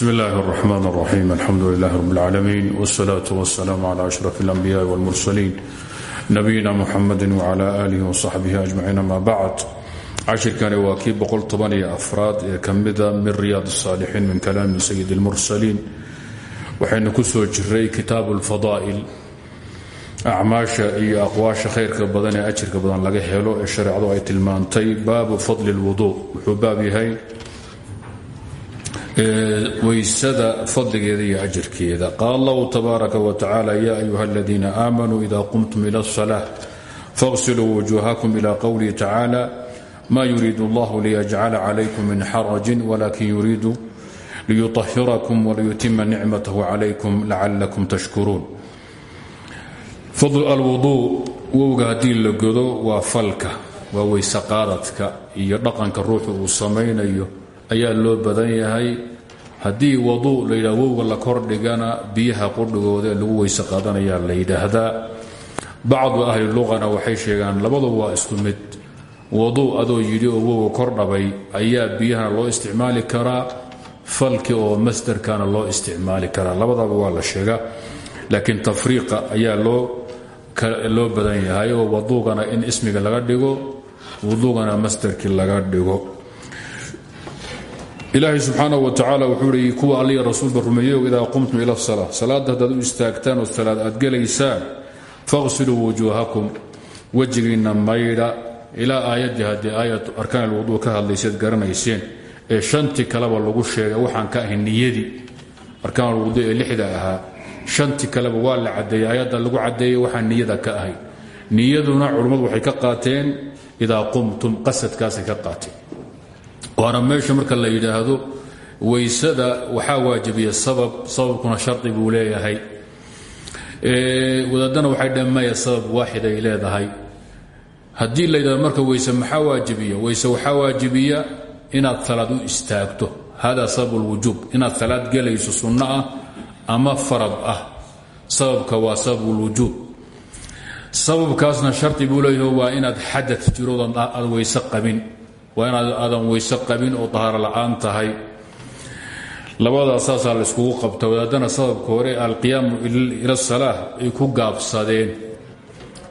bsm اllahi الرحmn الرaxيm alxamdu لlah rb اlعaalamiin wالslaaة wالsلاam عlى أشhrف الأنbiyaءi wاlmursaliin nabiyina mxamadi وعlى آlih وصaxbih أجmaciin ama bacd cashirkani waa kii boqoltobanyoafraad ee ka mida min riyaad الصاalixiin min kalaami sayid اlmursaliin waxaynu ku soo jiray kitaab اlfadaa'il acmaasha iyo aqwaasha khayrka badan ee ajirka badan laga helo ee shareecadu ay tilmaantay baabu fadli اlwuضuء wuxuu baab yahay waysada fadligeeda iyo ajarkeeda qaal allahu tabaaraka wa tacaala ya ayuha aladiina aamanuu ida qumtum ila asalaa faqsiluu wujuuhakum ila qowlihi tacaala ma yuriidu allahu liyajcala calaykum min xarajin walakin yuriidu liyuahirakum waliyutima nicmatahu calaykum lacalakum tashkuruun. Fadl alwuduu wowga haddii la godo waa falka waa weyse qaadadka iyo dhaqanka ruuxu uu samaynayo ayaa loo badan yahay. Haddii waduu la yidhah wowga la kordhigana biyaha qudhigooda lagu weyse qaadanayaa la yidhaahdaa. Ahli luqana waxay sheegaan labaduba waa isku mid. Waduu adoo yidhi oo wowga kordhabay ayaa biyahana loo isticmaali karaa falki oo masdarkana loo isticmaali karaa labadaba waa la sheegaa laakiin tafriiqa ayaa loo badan yahay oo waduugana in ismiga laga dhigo wuduugana masdarkii laga dhigo ilaahay subxaana wa tacaala wuxuu i kuwa alliya rasuulba rumeeyo idaa qumtum ila sala salaadda haddaad u istaagtaan oo salaad aad gelaysaan faqsiluu wujuuhakum wejigiinna maydha ilaa aayaddii haddii aayat arkaan alwuduu ka hadlayseed garanayseen ee shantii kaleba lagu sheegay waxaan ka ahay niyadii arkaan ee lixda ahaa shantii kaleba waa la caddeeyey lagu caddeeyey waxaan niyada ka ahay. Niyaduna culummadu waxay ka qaateen idaa qumtum qasadkaasay ka qaateen waana meesha marka la yidhaahdo waysada waxaa waajibiya sabab sababkuna shardi buu leeyahay. Wadaadana waxay dhamaya sabab waaxid ay leedahay. Haddii la yidhahdo marka weyse maxaa waajibiya? Weyse waxaa waajibiya inaad salaad u istaagto. Hada sabab اlwujuub inaad salaad gelayso sunno ah ama farad ah. Sababka waa sabab اlwujuub sababkaasna shardi buu waa inaad xadad jiroodan aad weyse qabin waa inaad aadan weyse qabin oo dahaaro la'aan tahay. Labadaas saasaa la iskugu qabta wadaadana sababka hore alqiyaamu ila salaa ay ku gaabsadeen.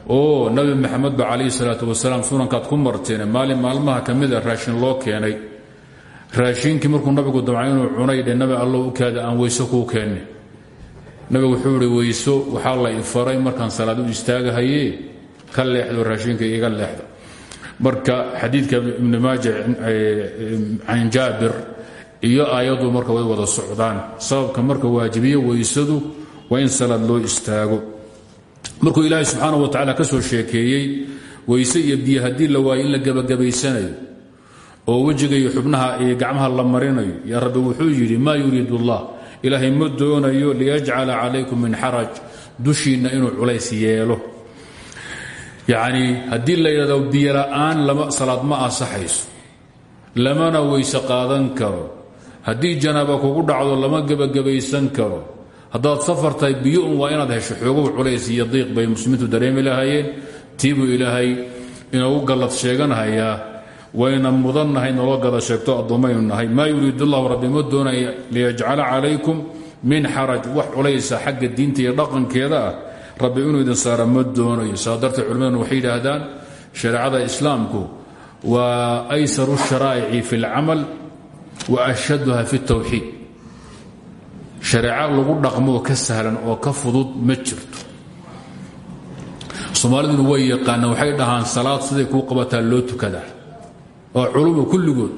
Oo nabi maxamed ba calayhi salaatu wasalaam sunankaad ku marteen maalin maalmaha ka mid raashin loo keenay. Raashinkii markuu nabigu damcay inuu cunay dhe nabi allo u kaada aan weyse kuu keenne nabigu wuxuu ihi weyso waxaa la ifaray markaan salaad u istaagahaye ka leexdo raashinka iga leexda marka xadiidka ibn maaja can jaabir iyo aayaddu marka way wada socdaan. Sababka marka waajibiye weysadu waa in salaad loo istaago. Markuu ilaahay subxaana wa tacala ka soo sheekeeyey weyse iyo biyo haddii la waayo in la gebagabaysanayo oo wejiga iyo xubnaha iyo gacmaha la marinayo yaa rabbi wuxuu yidhi maa yuriid ullah ilaahay ma doonayo liyajcala calaykum min xaraj dushiinna inuu culays yeelo yacni haddii la yidhahdo biyola'aan lama salaad ma ansaxayso. Lamana weyse qaadan karo. Haddii janaaba kugu dhacdo lama gebagabaysan karo. Haddaad safar tahay biyo un waa inaad hesho xoogow culays iyo diiq bay muslimiintu dareemi lahaayeen. Tiibuu ilaahay inoogu gallad sheeganhayaa. Wayna mudannahay nooga gada sheegto addoommaynu nahay. Maa yuriid ullahu rabbi ma doonaya liyajcala calaykum min xaraj. Wax culaysa xagga diinta iyo dhaqankeeda ah rabbi inuu idin saara ma doonayo. Saa darteed culimmaduna waxay yidhaahdaan shareecada islaamku waa aysaru sharaa'ici fi اlcamal wa ashaduha fi اtawxiid shareeco lagu dhaqmoo ka sahlan oo ka fudud ma jirto. Soomaaliduna way yaqaanaan waxay dhahaan salaad siday kuu qabataa loo tukadaa. Oo culumu kulligood.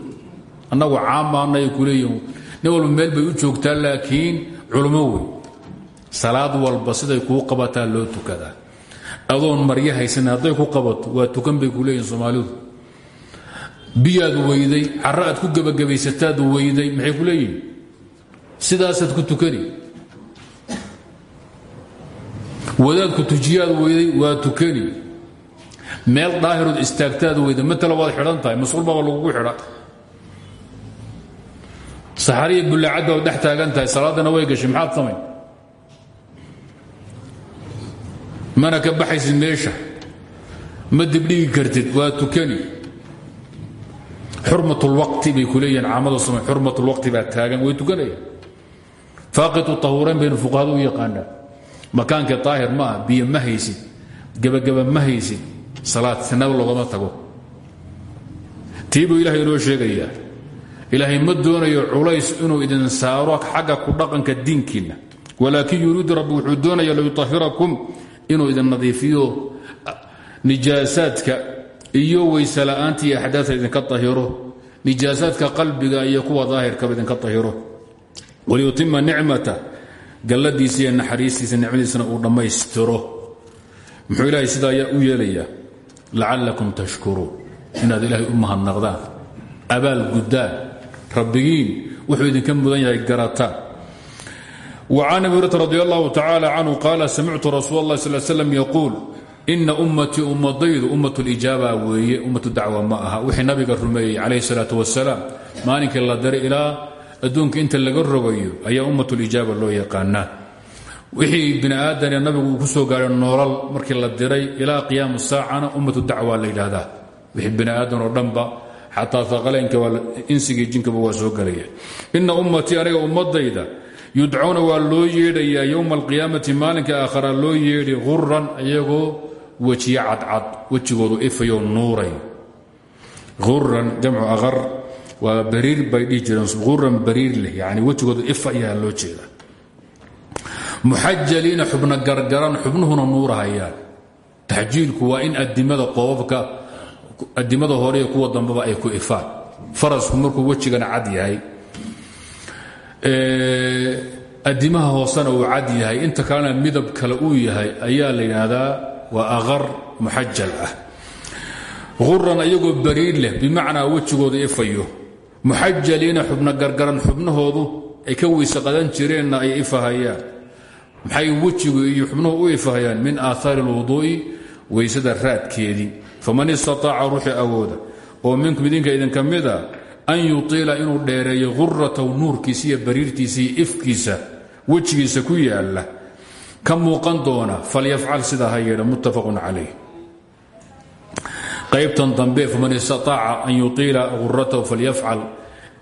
Annagu caamaanay ku leeyihiin nin walba meel bay u joogtaa laakiin culummo salaad walba siday kuu qabataa loo tukadaa. Adoon maryo haysan hadday ku qabato waa tukan bay ku leeyihiin soomaalidu. Biyaad weyday carro aad ku gebagabaysataad weyday maxay ku leeyihiin sidaasaad ku tukani. Wadaadku tujiyaad weyday waa tukani. Meel daahirood istaagtaad weyday matala waad xidhan tahay mas'uul baaba lagugu xidha. Saxariya bullaacadda waad dhex taagan tahay salaaddana way gashay maxaad samayn mana ka baxaysid meesha? Ma dibdhigi kartid waa tukani. Xurmatulwaqti bay ku leeyihiin caamada soma xurmatulwaqti baa taagan way tukanayaan. Faaqitu tahuurayn baynu fuqahada u yaqaanaa makaankii daahir ma ah biyo ma haysid gebagaba ma haysid salaad tago. Tii buu ilahay inoo sheegayaa ilaahay ma doonayo idin saaro xagga ku dhaqanka diinkiinna. Walaakin yuriidu rabbi wuxuu doonaya liyutahirakum inuu idin nadiifiyo nijaasaadka iyo weysela'aanta iyo axdaadta idinka tahiro nijaasaadka qalbiga iyo kuwa daahirkaba idinka tahiro waliyutima nicmata galladiisa iyo naxariistiisa nicmadiisana uu dhammaystiro. Muxuu ilaahay sidaa u yeelayaa lacallakum tashkuruun. Inaad ilaahay u mahadnaqdaan abaal guddaan rabbigiin wuxuu idinka mudan yahay garataan وcan abi hurata radi allahu tacala canhu qaala samictu rasuul اlah sal slam yaquul ina ummatii ummadaydu ummat lijaaba weeye ummatu dacwa ma aha wixii nabiga rumeeyey calayh الsalaaة wasalaam maalinkii la diray ilaa adduunka inta laga rogayo ayaa ummat lijaaba loo yaqaanaa wixii bini aadane nabigu uu ku soo gaaray noolal markii la diray ilaa qiyaam saacana ummatu dacwa la yidhaahdaa wixii bini aadan oo dhanba xataa aqalaynka insigii jinkaba waa soo gelaya ina ummatii aniga ummadayda yudcuuna waa loo yeedhayaa yowma alqiyaamati maalinka aakhara loo yeedhi huran iyagoo wejiye cadcad wejigoodu ifayo nuuray. Uran jamcu aar waa bariir bay dhihi jireen uran bariir yani wejigoodu ifa loo jeeda. Muxajaliina xubno gargaran xubnuhuna nuurahayaan. Taxjiilku waa in adimada qoobabka adimada hore iyo kuwa ay ku ifaan. Farasku markuu wejigana cad yahay adimaha hoosena uu cad yahay. Inta kalena midab kale uu yahay ayaa la yidhaahdaa waa aqar muxajal ah. Uran iyagoo bariir leh bimacnaa wejigooda ifayo muxajaliina xubno gargaran xubnahoodu ay ka weyse qadan jireenna ay ifahayaan maxay wejigu iyo xubnuhu u ifahayaan min aahaari اlwuduu'i weysada raadkeedii. Faman istaطaaca ruuxii awooda. Oo minkum idinka idinka mida an yutiila inuu dheereeyo hurataw nuurkiisa iyo bariirtiisa iyo ifkiisa wejigiisa ku yaalla ka muuqan doona falyafcal sidaa muttafaqun calayh. Qaybtan dambe faman istaaaca an yutiila huratahu falyafcal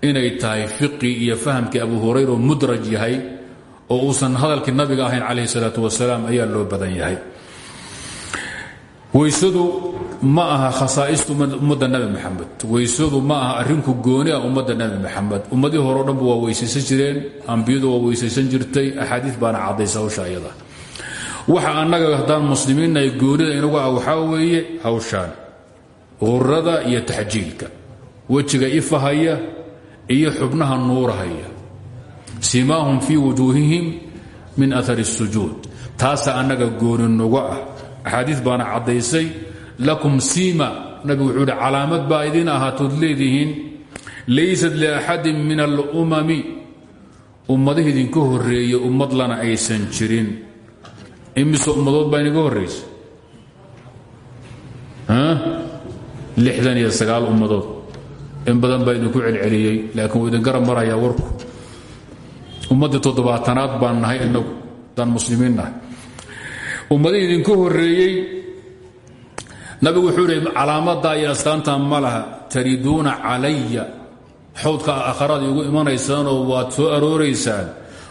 inay tahay fiqi iyo fahamkii abu hurayra oo mudraj yahay oo uusan hadalkii nabiga ahayn calayh salaatu wasalaam ayaa loo badan yahay. Weysadu ma aha khasaa'istu ummadda nabi maxamed weysadu ma aha arrinku gooni ah ummadda nabi maxamed ummadii hore o dhanba waa weysaysan jireen ambiyadu waa weysaysan jirtay axaadiid baana caddaysa hawsha ayada waxa annaga haddaan muslimiinnahay goonida inagu ah waxaa weeye hawshaan. Hurada iyo taxjiilka. Wejiga ifahaya iyo xubnaha nuurahaya simaahum fii wujuuhihim min aari الsujuud taasa annaga gooni nuga ah. Axaadiid baana caddaysay lakum siima. Nabigu wuxuu hi calaamad baa idin ahaatood leedihiin. Laysat liaxadin min alumami. Ummadahi idinka horreeye ummad lana aysan jirin. Imise ummadood baa inaga horraysa lixdan iyo sagaal ummadood. In badan baa idinku celceliyey laakiin wuu garab marayaa warku. Ummaddii toddobaatanaad baan nahay inagu daan muslimiin nahay. Ummadihii horreeyey nabigu wuxuu ihi calaamadaa iyo astaantan ma laha. Tariduuna calaya. Xowdka akharaad igu imanaysaanoo waad soo arooraysaan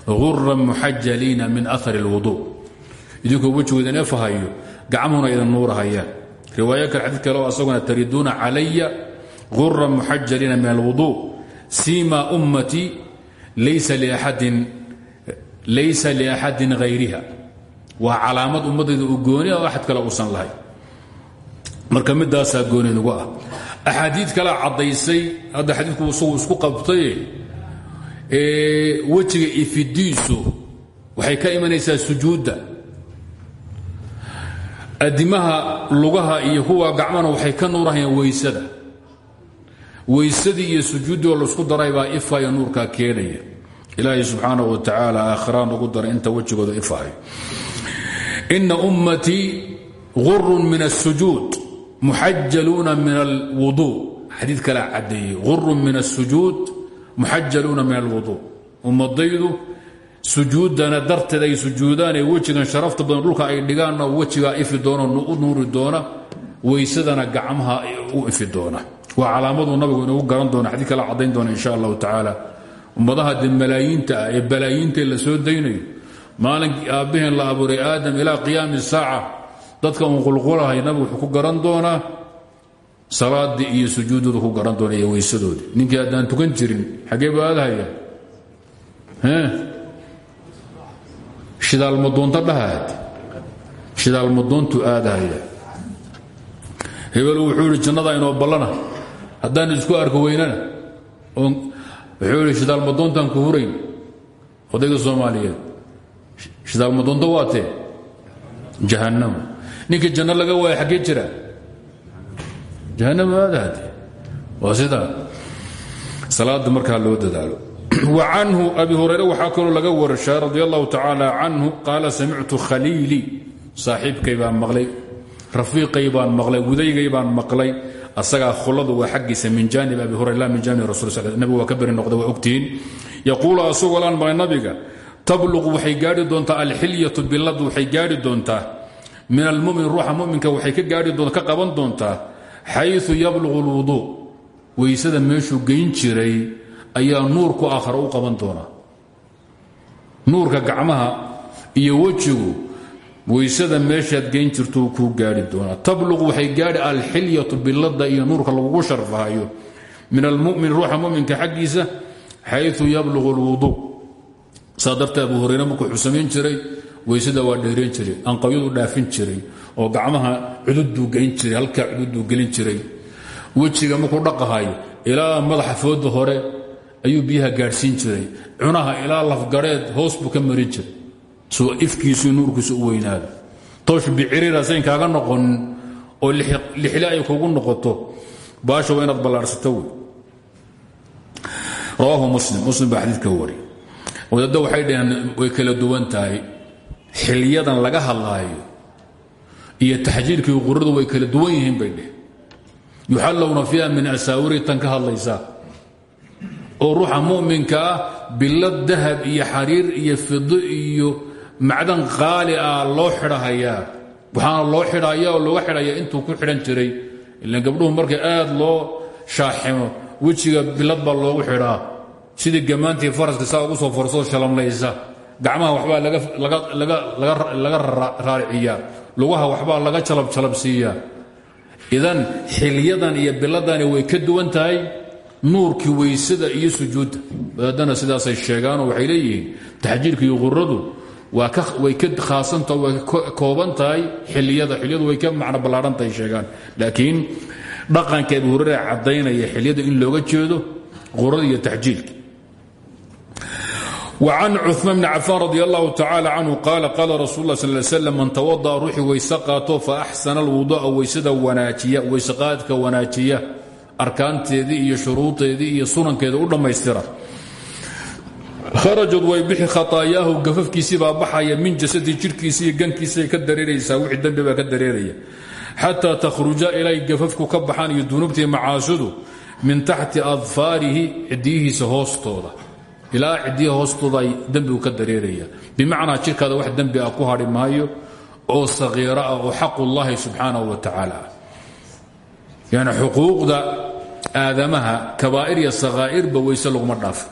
guran muxajaliina min ahar اlwudu idinkoo wejigu idin efahayo gacmuhuna idin nuurahayaan riwaayo kale xadiid kale asaguna tariduuna calaya guran muxajaliina min alwudu. Sima ummatii laysa liaxadin hayriha waa calaamad ummaddayda uu gooni ah oo axad kale uusan lahayn marka midaasaa gooninagu ah. Axaadii kalea caddaysay hadda xadiiku isagu isku qabtay. Wejiga ifidiisu waxay ka imanaysaa sujuudda. Adimaha lugaha iyo kuwa gacmana waxay ka nuurahayaan weysada. Weysadii iyo sujuuddii oo la isku daray baa ifayo nuurkaa keenaya. Ilaahay subxaana wa tacaala aakhiraan ugu daray inta wejigooda ifahayo ina ummatii gurun min الsujuud muxajaluuna min alwudu. Xadiid kala caddeeyey. Gurun min الsujuud muxajaluuna min alwudu. Ummadaydu sujuuddana darteed ay sujuudaan ee wejigan sharafta badan dhulka ay dhigaanna wejigaa ifi doona u nuuri doona weysadana gacmaha u ifi doona. Waa calaamaduu nabigu inagu garan doona xadii kala caddayn doona insha allahu tacaala. Ummadaha de malaayiinta ah ee balaayiintae la soo daynayo. Maalinkii aabbaheen la abuuray aadam ilaa qiyaami saaca dadka uun qulqulahay nabigu wuxuu ku garan doonaa. Salaadii iyo sujuuddooda ku garan doona iyo weysadoodii. Ninkii haddaan tukan jirin xaggee ba aadahaya shidaalmadoonta dhahaad shidaalmadoontu aadahaya hebel wuxuu jannada inoo ballana. Haddaan isku arko weynana. Wuxuu ihi shidaalmadoontaan ku hurayn? Odayga soomaaliyeed shidaalmadoonta waatee? Jahannama ninkii janno laga waaya xaggee jira? Jahannama aadahade waa sidaa markaa loo dadaalo. Wa canhu abi hurayre waxaa kaloo laga warashaa radi allahu tacaala canhu qaala samictu khaliilii saaxiibkay maqlay rafiiqay baan maqlay gudaygay baan maqlay. Asagaa khuladu waa xaggiisa min janib abi hurayra la min janib rasul nabigu waa ka beri noqda waa ogtihiin yaquulu asagoo laan maqlay nabiga tabluqu waxay gaadhi doontaa alxilyatu doontaa min almumin ruuxa muminka waxay ka gaadhi doonta ka qaban doontaa xayu yabluqu lwuduu weysada meeshuu geyn jiray ayaa nuurku aakhara u qaban doonaa. Nuurka gacmaha iyo wejigu weysada meeshaad geyn jirtuu kuu gaadhi doonaa. Tabluqu waxay gaadhi alxilyatu bilada iyo nuurka lagugu sharfahayo min almumin ruuxa muminka xaggiisa xayu yabluqu lwuduu saa dartee abu hurayre markuu wuxuu samayn jiray weysada waa dheereen jiray anqawyadu dhaafin jiray oo gacmaha cududbuu geyn jiray halkaa cududbuu gelin jiray. Wejiga markuu dhaqahayo ilaa madaxa fooda hore ayuu biyaha gaadhsiin jiray. Cunaha ilaa lafgareed hoos buu ka marin jiray. Soo ifkiisu nuurkiisu u weynaado. Toosh biciriirasayn kaaga noqonin oo lixle kugu noqoto baasha waa inaad ballaarsato muslim muslim baa xadiidka wari waxay dhaheen way kala duwan tahay xilyadan laga hadlaayo iyo taxjiirkii quradu way kala duwan yihiin bay dheh. Yuxallowna fiiha min asaawiri tan ka hadlaysa. Oo ruuxa mu'minka ah bilad dahab iyo xariir iyo fido iyo macdan qaali ah loo xidhahayaa. Waxaana loo xidhaya oo looga xidhaya intuu ku xidhan jiray. Ilaan gabdhuhu markay aad loo shaaximo wejiga bilad baa loogu xidhaa. Sidii gammaantii faraska saa ugu soo farsoo shalamlaysa gacmaha waxbaa laga raariciyaa. Lugaha waxbaa laga jalabjalabsiiyaa idan xilyadan iyo biladani way ka duwan tahay nuurkii weysada iyo sujuudda. Wadaadana sidaasay sheegaanoo waxay leeyihiin taxjiirka iyo quradu way ka khaasanta way kooban tahay xiliyada xiliyadu way ka macno ballaadhan tahay sheegaan. Laakiin dhaqanka abu hurare caddaynaya xiliyada in looga jeedo qurada iyo taxjiirka وعن cثmaan بن cafاn رضي الله تaعالى عنه قال قال رsuل الله صلى اه سلم man توضأ ruuxii weyse qaato فأxسن الوضوء weysada wanaajiya weyseqaadka wanaajiya arkaanteedii iyo shuruudeedii iyo sunankeeda u dhammaystira kharajad way bixi khaطaayaahu gafafkiisii baa baxaya min jasadii jirhkiisa iyo gankiisay ka dareeraysaa wixii dembi baa ka dareeraya xatىa تkhruja ilay gafafku ka baxaan iyo dunuubtii macaasidu min taxti adfaarihi cidiyihiisa hoostooda ilaa cidiya hoostooda ay dembigu ka dareeraya. Bimacnaa jirkaada wax dembi ah ku maayo oo sakiiro ah oo xaqullaahi subxaanahu wa tacaala. Ah xuquuqda aadamaha kabaa'ir iyo sakhaa'irba weyse laguma dhaafo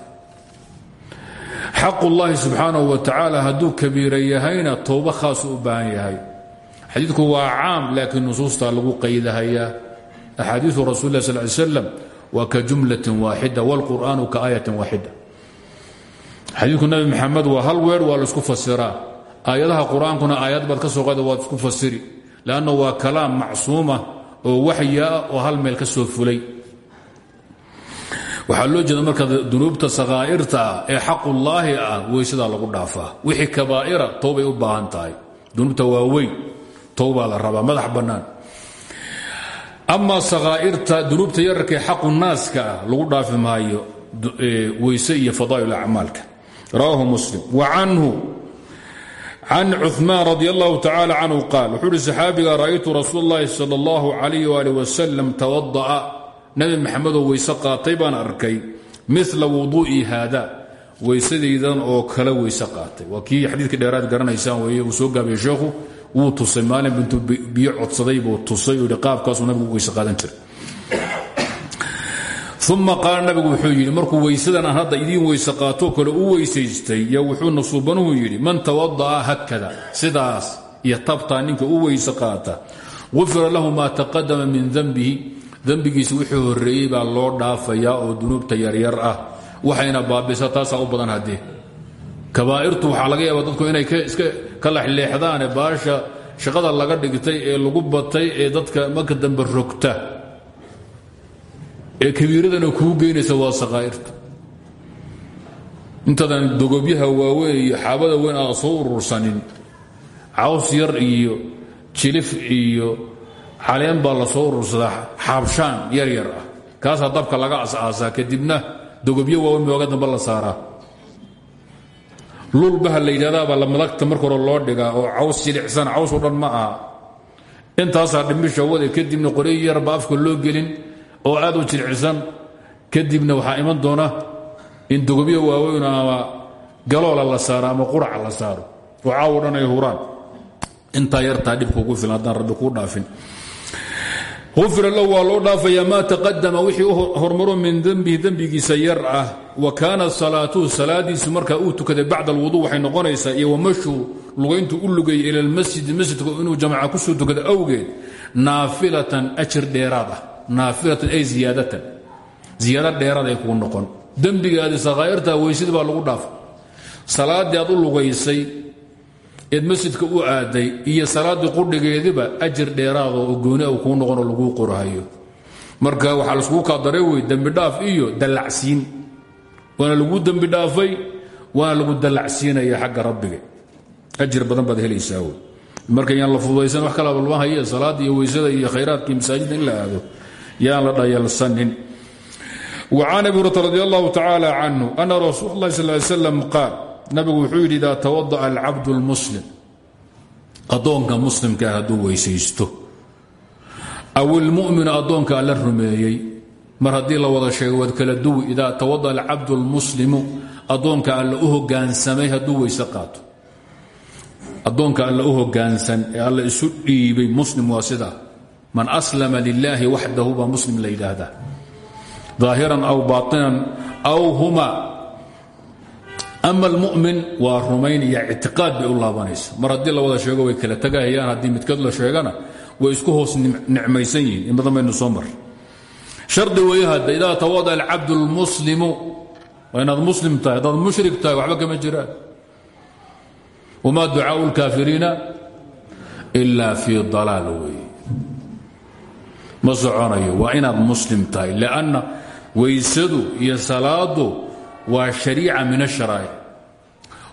xaqullaahi subxaanahu wa tacaala hadduu kabiira yahayna towbo u baahan yahay. Xadiidku waa caam laakiin nusuustaa lagu qaydahayaa. Axaadiiu rasul lah sal ly slam ka jumlatin waaxida wاlqur'aanu ka aayatin waaxida xadiidku nabi maxamed waa hal weer waa la isku fasiraa. Aayadaha qur'aankuna aayad baad ka soo qaada waad isku fasiri lanna waa kalaam macsuuma oo waxyaa hal meel ka soo fulay. Waxaa loo jeeda marka dunuubta sakhaa'irta ee xaqullaahi ah weysadaa lagu dhaafaa. Wixii kabaa'ira towbay u baahan tahay. Dunuubta waaweyn towbaa la rabaa madax bannaan. Amaa sakhaa'irta dunuubta yararkaee xaqu naaska ah lagu dhaafi maayo weyse iyo fadaa'il acmaalka rawahu muslim. Wa canhu can cumaan radi allahu tacaala canhu qaal wuxuu uhi saxaabiga ra'aytu rasuul اllahi sal اllahu alayh ali wasalam tawada'a nabi maxamedoo weyse qaatay baan arkay mila wuduu'i haada. Weysadaydan oo kale weyse qaatay. Waa kii xadiidka dheeraad garanaysaan weeye uu soo gaabiyey sheekhu wuu tusay maalin bintu biyo codsaday buu tusay u yihi qaabkaasuu nabigu weyse qaadan jiray uma qaala nabigu wuxuu yidhi markuu weysadan aan hadda idiin weyse qaatoo kale u weysaystay. Yo wuxuuna suubanuhu yidhi man tawada'a hakada sidaas iyo tabtaa ninka u weyse qaata gufira lahu maa taqadama min dembihi dembigiisa wixii horreeyey baa loo dhaafayaa oo dunuubta yaryar ah. Waxayna baabisa taasaa u kabaa'irtu waxaa laga yaaba dadku inay ka lexleexdaane baasha shaqada laga dhigtay ee lagu batay ee dadka marka dambe rogta ee kabiiradana kuu geynaysa waa sakaa'irta intaadan dogobyaha waaweyn iyo xaabada weyn aada soo urursanin caws yar iyo jilif iyo caleen baa la soo urursadaa xaabshaan yar yar ah. Kaasaa dabka laga asaasaa kadibna dogobyo waaweyn booga dambe la saaraa. Lulbaha la yidhahdaabaa la madagta marka loo dhigaa oo caws jilicsan caws oo dhan ma aha. Intaasaa dhimbisha wade kadibna qoryo yarba afka loo gelin oo aad u jilicsan kadibna waxaa iman doona in dogobyo waaweyn ama galoola la saaro ama quraca la saaro. Oo caawo huraan intaa yartaa dhibkuugu filan haddaan rabbi kuu dhaafin. Ufira lahu waa loo dhaafayaa maa taqadama wixii u hormaro min dembihi dembigiisa yar ah wa kaanat salaatuhu salaadiisu markaa uu tukaday bacda alwudu waxay noqonaysaa iyo wamashu lugayntu u lugayay ila lmasjidi masjidka inuu ah naafilatan ay ziyaadatan ziyaada dheeraad ay kuu noqon. Dembigaadi sakhaa'irtaa weysid baa lagu dhaafa salaaddii aad u lugaysay eed masjidka u aaday iyo salaaddii qudhigeediba ajir dheeraado oo gooni u kuu noqonoo laguu qorahayo marka waxaa laiskugu kaadaray wey dembidhaaf iyo dallacsiin. Waana lagu dembi dhaafay waana lagu dallacsiinaya xagga rabbiga. Ajir badan baad helaysaa marka yaan la fududaysan wax kalaba lama haye salaadda iyo weysada iyo khayraadka iyo masaajidda yaan la dhayalsanin وcan abi hurata radi allahu tacaala canhu ana rasuul اllahi sal ly slam qaal nabigu wuxuu yidhi idaa tawada'a alcabdu اlmuslim addoonka muslimkaa hadduu weysaysto aw ilmu'minu addoonka alla rumeeyey mar haddii la wada sheego waad kala duwi idaa tawada'a alcabdu اlmuslimu addoonka alla u hogaansamay hadduu weyse qaato addoonka alla u hogaansan ee alla isu dhiibay muslim waa sidaa man aslama lilaahi waxdahu baa muslim la yidhaahdaa. Aahiran aw baainan aw huma. Ama almumin waa rumayn iyo ictiqaad bay u laabanaysa mar haddii la wada sheego way kala tagahayaan haddii midkood la sheegana way isku hoos nicmaysan yihiin. In badan baynu soo mar shardi weyhada idaa tawada alcabdu lmuslimu waa inaad muslim tahay haddaad mushrik tahay waxba kama jiraan. Wamaa ducaau lkaafiriina ila fii dalaal weye ma soconayo. Waa inaad muslim tahay lanna weysadu iyo salaadu waa shariica min asharaa'ic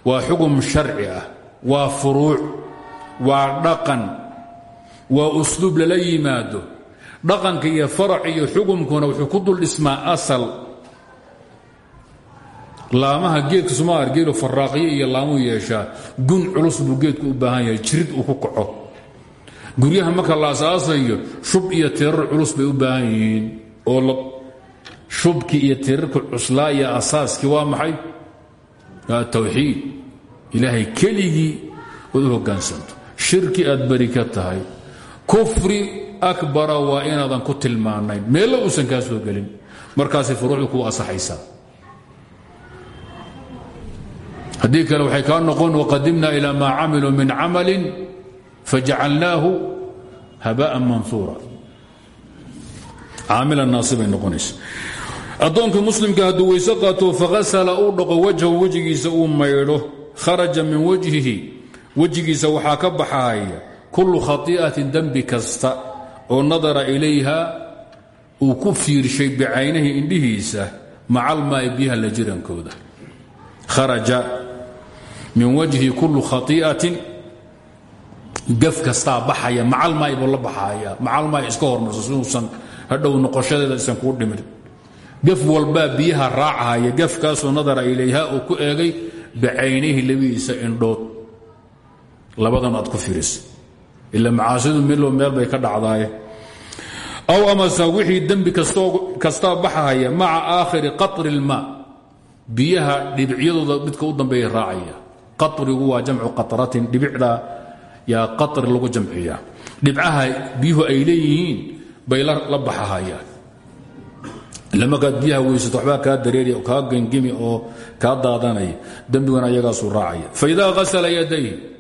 waa xugum sharci ah waa furuuc waa dhaqan waa usluub lala yimaado. Dhaqanka iyo farac iyo xugumkuna wuxuu ku dul dhismaa asal. Laamaha geedka somaar geelu faraaqiyo iyo laamuu yeeshaa gun culus buu geedku u baahan yahay jirid uu ku kaco guryaha marka la asaasayo shub iyo tirar culus bay u baahan yihiin. Oo shubkii iyo tirarka cuslaa iyo asaaskii waa maxay? Tawxiid. Ilaahay keligii ood u hoggaansanto shirki aad beri ka tahay. Kufri akbara waa inaadan ku tilmaanayn. Meella uusan kaa soo gelin. Markaasay furuucdu kuu asaxaysaa haddii kale waxay kaa noqon waqadimna ilaa maa camiluu min camalin fajacalnaahu habaan mansuura caamilan naasibay noqonaysa addoonka muslimka hadduu weyse qaato fakhasala uu dhaqo wajhahu wejigiisa uu maydho kharaja min wajhihi wejigiisa waxaa ka baxaaya kullu khati'atin dembi kasta oo nadara ilayha uu ku fiirshay bicaynahi indhihiisa maca almaa'i biyaha la jirankooda kharaja min wajhi kullu khati'atin gaf kastaa baxaya macalmaay buu la baxaaya macalmaay iska hormarso siduusan hadhow noqoshadeeda isan kuu dhimin. Gaf walbaa biyaha raacahaya gafkaasoo nadara ilayha uu ku eegay bicaynihi labidiisa indhood. Labadan aad ku fiirisa ila macaasidu milo meel bay ka dhacdaaye aw amase wixii dembi kastaa baxahaya maca aakhiri qatri اlmaa biyaha dhibicyadooda midka u dambeeya raacaya. Qatrigu waa jamcu qatratin dhibicda yaa qatri lagu jamciyaa dhibcaha biyuhu ay leeyihiin bay la baxahayaan. Ila markaad biyaha weysato waxbaa kaa dareeri oo kaa gengimi oo kaa daadanaya. Dembigana ayagaasuu raacaya. Faidaa hasala yadayhi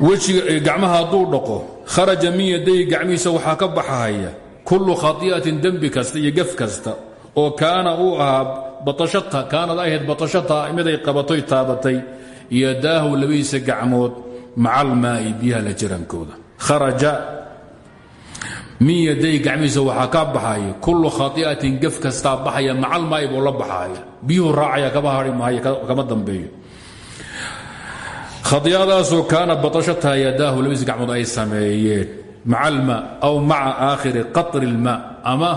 wejiga gacmaha hadduu dhaqo kharaja min yadayhi gacmihiisa waxaa ka baxahaya kullu khai'atin dembi kasta iyo kasta oo kaana uu ahaa baashata kaanad ahayd batashata miday qabatoy taabatay yadaahu labadiisa gacmood maca almaa'i biyaha la jirankooda. Kharaja min yaday gacmihiisa waxaa ka baxaya kullu khai'atin gef kastaa baxaya maca almaa'i buu la baxaaya biyuhu raacaya kama hari maayo kama dambeeyo. Khadiadaasoo kaana batashataha yadaahu labadiisa gacmood ay sameeyeen. Maca almaa aw maca aakhiri qatri ilmaa ama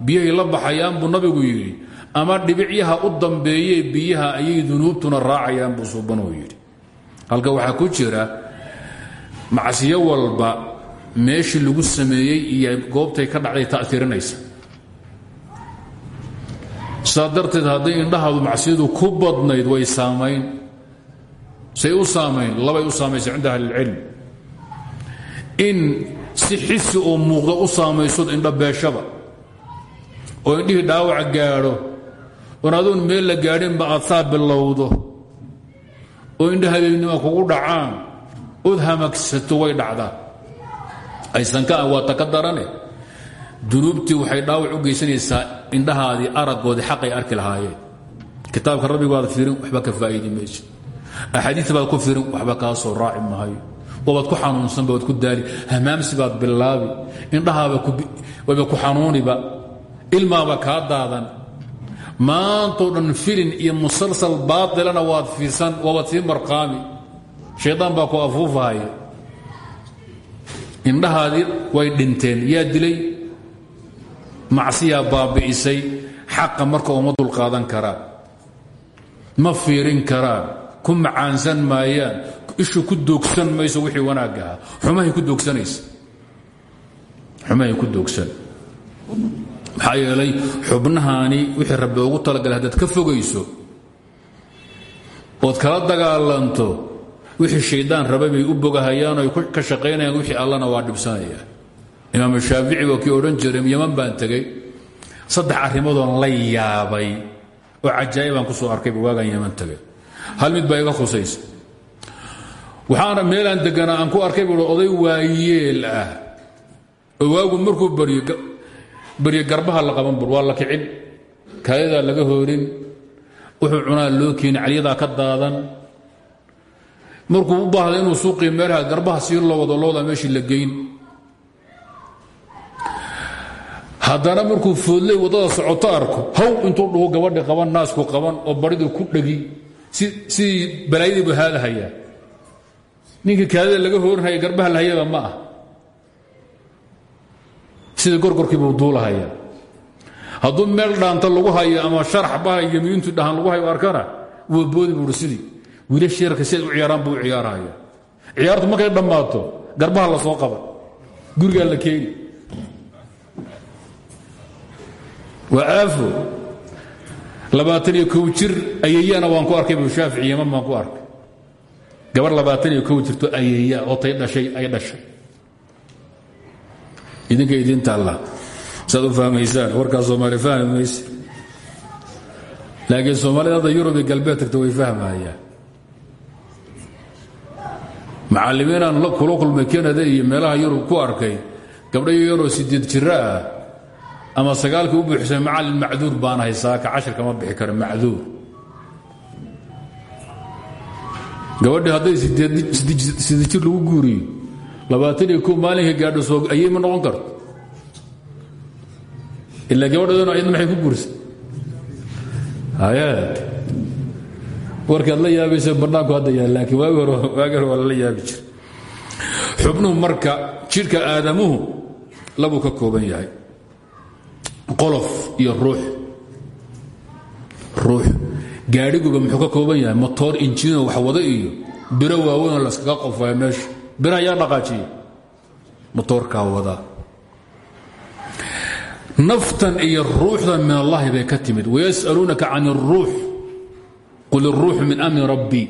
biyahay la baxayaan buu nabigu yidhi ama dhibicyaha u dambeeye biyaha ayay dunuubtuna raacayaan buu suubanuu yidhi halka waxaa ku jira macsiyo walba meeshii lagu sameeyey iyo goobtay ka dhacday ta'iirinaysa saa darteed hadday indhahaadu ku badnayd way saamayn say u saamayn labay u saamaysa cinda ahlilcilm in si xisi oo muuqda u saamaysod indha beeshaba oo indhihii dhaawac gaadho oon adoon meel la gaadhinba aad saa bilowdo oo indha habeennima kugu dhacaan ood hamagsato way dhacdaan aysan ka ah waata ka darane dunuubtii waxay dhaawac u geysanaysaa indhahaadii araggoodii xaqay arki lahaayeen. Kitaabka rabbigu baad fiirin waxba ka faa'iidi mayso axaadiis baad ku fiirin waxba kaa soo raaci maayo. Wabaad ku xanuunsanba waad ku daali. Hamaamsi baad bilaabi. Indhahaaba wayba ku xanuuniba. Ilmaaba kaa daadan maantoo dhan filin iyo musalsal baatilana waad fiirsan waabaad sii marqaami. Shaydaan baa ku afuufahaya indhahaadii way dhinteen yaa dilay. Macsiyaa baabi'isay xaqa marka uma dulqaadan karaan. Ma fiirin karaan ku macaansan maayaan ishu ku doogsan mayso wixii wanaagga ahaa. Xumahay ku doogsanaysa. Xumahay ku doogsan maxaa yeelay xubnahaani wixii rabbi ugu talagalay haddaad ka fogayso ood kala dagaalanto wixii shaydaan rabay bay u bogahayaan oy ka shaqaynayaan wixii allana waa dhibsanaya imaam shaafici waa kii odhan jiray yaman baan tegey saddex arrimoodon la yaabay oo cajaa'ibaan ku soo arkayba waagaan yaman tegay. Hal mid baa iga khusaysa. Waxaana meelaan deganaa aan ku arkay buui oday waayeel ah waagu markuu baryo baryo garbaha la qaban bur waa la kicin. Kaadadaa laga hoorin. Wuxuu cunaa loo keeni calyadaa ka daadan. Markuu u baahda inuu suuqii meelaha garbaha sii loo wado looda meeshii la geyn. Haddana markuu foodley waddada socoto arko haw intuu dhugu gabadhi qaban naasku qaban oo baridii ku dhegi sidii balaayadiibu haadahayaa ninkii kaadada laga hoorinhaya garbaha lahayaba ma ah sidii gorgorkiibuu duulahayaa. Hadduu meel dhaanta lagu hayo ama sharax baha yamiintu dhahan lagu hayo arkana waa boodi buui sidii. Wiilash yarka u ciyaaraan buu u ciyaarhaya ciyaartu markay dhammaato garbaha la soo qaban gurigaa la keeni. Waa labaatan iyo kow jir ayeyana waan ku arkay bu shaafici baan ku arkay. Gabar labaatan iyo kow jirto ayeeya oo tay dhashay ay dhashay idinka idinta allah saad u fahmaysaan warkaa soomaali fahmi mayse. Laakiin soomaalida hadda yurub galbeed tagta way fahmayaan macallimiinaan kula kulmay kanada iyo meelaha yurub ku arkay gabdho yaroo sideed jiro ah ama sagaalkii u buuxsay macallin macduur baan ahay saaka cashir kama bixi kara macduur. Gabadhii hadday sideed jir lagu guuriyo labaatan iyo ko maalinka gaadho ayay ma noqon karto ilaa gabadhoodana ayadna maxay ku guursay? Ayaad warkaad la yaabaysa bannaanku hadda yaal laakiin waagi hore waagi hore waa lala yaabi jira xubnuhu marka jidhka aadamuhu labuu ka kooban yahay. Qolof iyo ruux. Ruux. Gaadhiguba muxuu ka kooban yahay motoor injiino wax wada iyo biro waaweynoo laskaga qofaya meesha biraha yaa dhaqaajiya motoorkaa wadaa naftan iyo ruuxdan min allahi bay ka timid. Wayas'aluunaka can اruux qul اruuxu min amri rabbi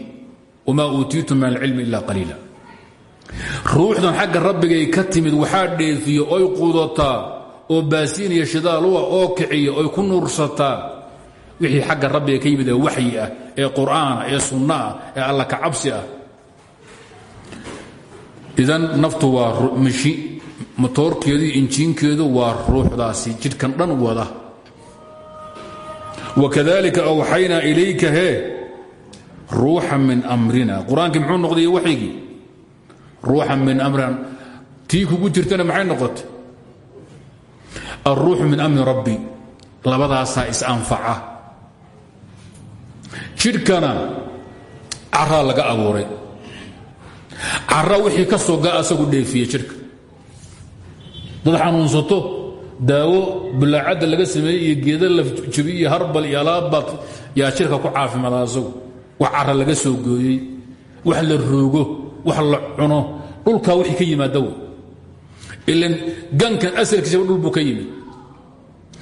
wma uutiitum min alcilmi ila qaliila. Ruuxdan xagga rabbigay ka timid waxaa dheefiyo oy qudataa oo baasiinaya shidaaluwa oo kiciya oy ku nuursataa wixii xagga rabbiga ka yimid ee waxyi ah ee qur'aana ee sunno ah ee alla ka cabsi ah idan naftu waa mishi motoorkeedu injiinkeedu waa ruuxdaasi jidhkan dhan wada. Wakadalika awxaynaa ilayka hee ruuxan min amrina. Qur'aankii muxuu noqday waxygii ruuxan min amrina. Tii kugu jirtana maxay noqotay? Alruuxu min amri rabbi. Labadaasaa is-anfaca. Jidhkana caraa laga abuuray cara wixii ka soo gaa asagu dheefiye jidhka dad xanuunsato daawo bulaacadda laga sameeyey iyo geeda la jabi iyo harbal iyo alaabbaad jidhka ku caafimaada wax cara laga soo gooyey wax la roogo wax la cuno dhulkaa wixii ka yimaada wey. Ilan gankan asalkiisaba dhul buu ka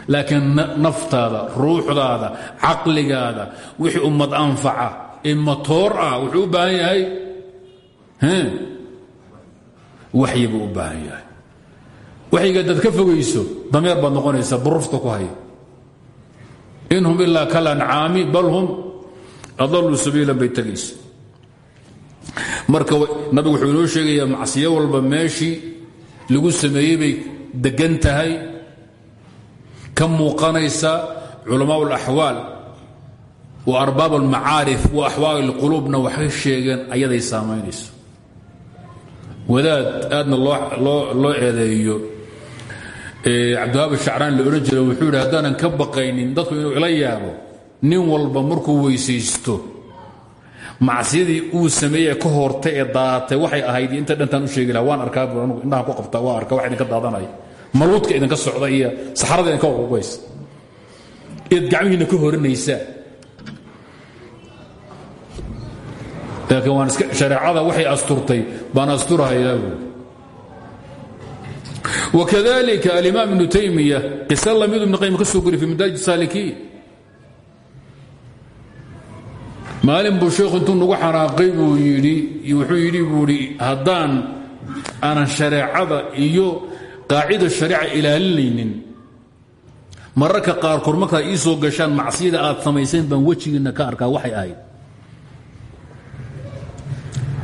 laakiin naftaada ruuxdaada caqligaada wixii ummad anfaca ee matoor ah wuxuu baahan yahay Hmm. waxyi buu u baahan yahay. Waxyiga dad ka fogayso dameer baad noqonaysa burufta ku haya. In hum ilaa kal ancaami bal hum adaluu marka nabigu wuxuu inoo sheegayaa macsiyo walba meeshii lagu sameeyey bay degan tahay ka muuqanaysa culamaa اlaxwaal wa arbaab almacaarif wa axwaal اlquluubna waxay sheegeen ayaday saamaynayso wadaad aadna loo eedeeyo. Cabdiwahaab shacraan la odhan jira wuxuu yidhi ka baqaynin dadku inuu ila yaabo nin walba markuu weysaysto macsiyadii uu sameeyey ka hortay ee daadatay waxay ahayd inta dhantaan u sheegi laha waan arkaa anugu indhaha ku qabta waa arka wax idinka daadanaya maluudka idinka socda iyo saxarada idinka urubaysa eed gacmihiinna ka horanaysaa laakiin waan shareecada waxay asturtay baan asturahayaa buui wakadalika alimaam ibnu taymiya qisa lamidu ibnu qayim ka soo guriy fi madaaj saalikiin maalin buu sheekhu intuu nagu xanaaqay buu yidhi wuxuu yidhi buu idhi haddaan aanan shareecada iyo qaacida shareeca ilaalinaynin mararka qaarkood markaad ii soo gashaan macsiyada aad samayseen baan wejigiinna ka arkaa waxay ahayd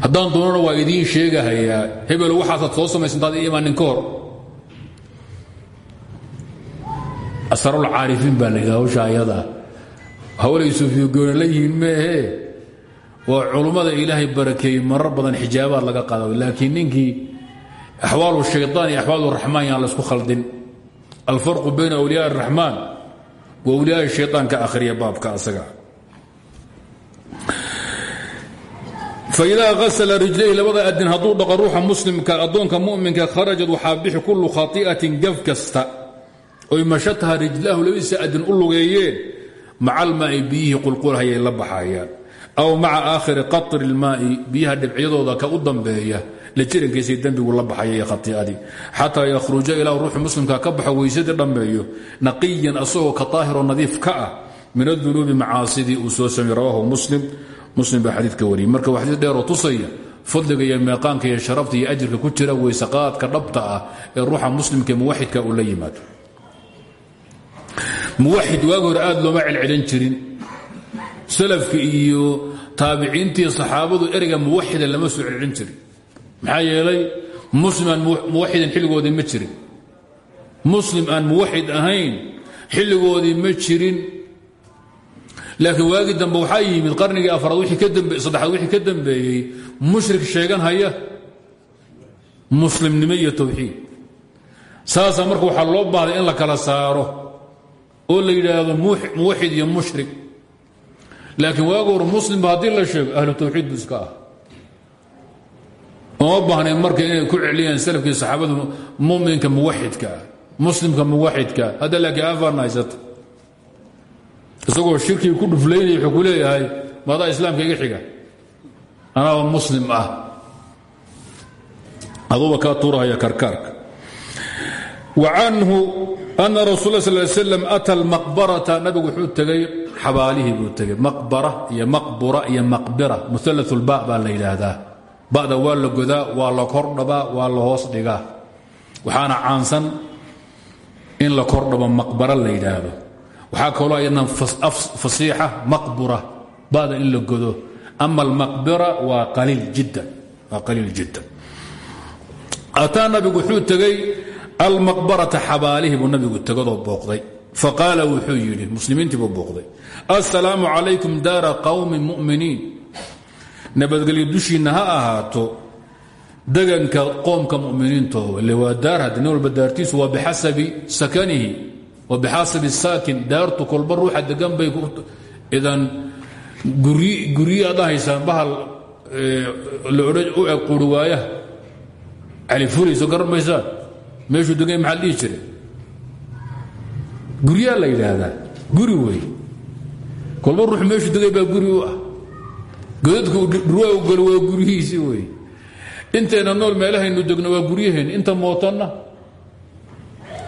haddaan doonana waa idiin sheegahayaa hebelo waxaasaad soo samaysantaad i imaanin ka hor asrarulcaarifiin baa la yidhaha hawsha ayadaa hawlay suufiyogoona la yihiin meehe waa culummada ilaahay barakeeyey marar badan xijaabaad laga qaada laakiin ninkii axwaalu shayطaan iyo axwaal raxmaan yaan laysku khaldin alfarqu bayna awliyaa الraxmaan wa awliyaa shayطaan ka akhriya baabka asaga Faidaa asla rijlayhi labada adin hadduu dhaqo ruuxa muslimka addoonka muminka kharajad waxaa bixi kullu khai'atin gaf kasta. Oy mashataha rijlahu labadiisa adin u lugeeyeen maca almaai biyihii qulqulhayay la baxayaan aw maca aakhiri qatri اlmaai biyaha dhibcyadooda ka u dambeeya la jirankiisay dembigu la baxaya iyo khai'adii xataa yakhruja ilaa ruuxu muslimka ka baxo weysadii dhammeeyo naqiyan asagoo ka daahiroo nadiif ka ah min adunuubi macaasidii muslim baa xadiidka wariyey. Marka waa xadiis dheeroo tusaya fadliga iyo meeqaanka iyo sharafta iyo ajirka ku jira weysaqaadka dhabta ah ee ruuxa muslimka muwaxidka uu la yimaado. Muwaxid waagi hore aad looma celcelin jirin. Salafka iyo taabiciintii saxaabadu ereyga muwaxida lama soo celcelin jirin. Maxaa yeelay muslim aan muwaxidan xilligoodii ma jirin. Muslim aan muwaxid ahayn xilligoodii ma jirin laakiin waagii dambe waxaa yimid qarnigii afraad saddexaad wixii ka dambeeyey mushrik sheegan haya muslimnimo iyo tawxiid. Saasaa marka waxaa loo baahday in la kala saaro oo la yidhaahdo muwaxid iyo mushrik. Laakiin waagi hor muslimba haddii la sheego ahlu tawxiid buu iska ah oma baahnayn marka inay ku celiyaan salafkii saxaabadu muminka muwaxidkaa muslimka muwaxidka hadda laakiin afaan haysata isagoo shirkii ku dhuflaynaya wuxuu ku leeyahay maadaa islaamka iga xiga anaaba muslim ah. Aduuba kaa tuurahaya karkaarka. Wa canhu ana rasul sal slam ata almaqbarata nabigu wuxuu tegey xabaalihii buu tegey maqbara iyo maqbura iyo maqbira mualaulba baa la yidhaahdaa. Ba'da waa la godaa waa la kordhabaa waa la hoos dhigaa. Waxaana caansan in la kordhabo maqbara la waxaa kaloo ayadna fasiixa maqbura bada in la godo. Ama almaqbira waa qaliil jiddan ataa nabigu wuxuu tegey almaqbarata xabaalihii buu nabigu tegadoo booqday. Faqaala wuxuu yidhi muslimiintii buu booqday assalaamu calaykum daara qawmin mu'miniin. Nabadgelyo dushiinna ha ahaato deganka qoomka muminiintaho ile waa daar haddi nin walba daartiisu sakanihi wa bixasabi saakin daartu kolba ruuxa degan bay idan guryi aad haysaan bahal u eg quri waayaha califurayso garan maysaan meeshuu degay maxaa la dhihi jiray? Guryaa la yidhaahdaa. Guri wey kolba ruux meeshuu degay baa guri u ah. Godadku dhurwaa u galo waa guryihiisii wey intayna nool meelahaynu degno waa guryaheen. Inta mootanna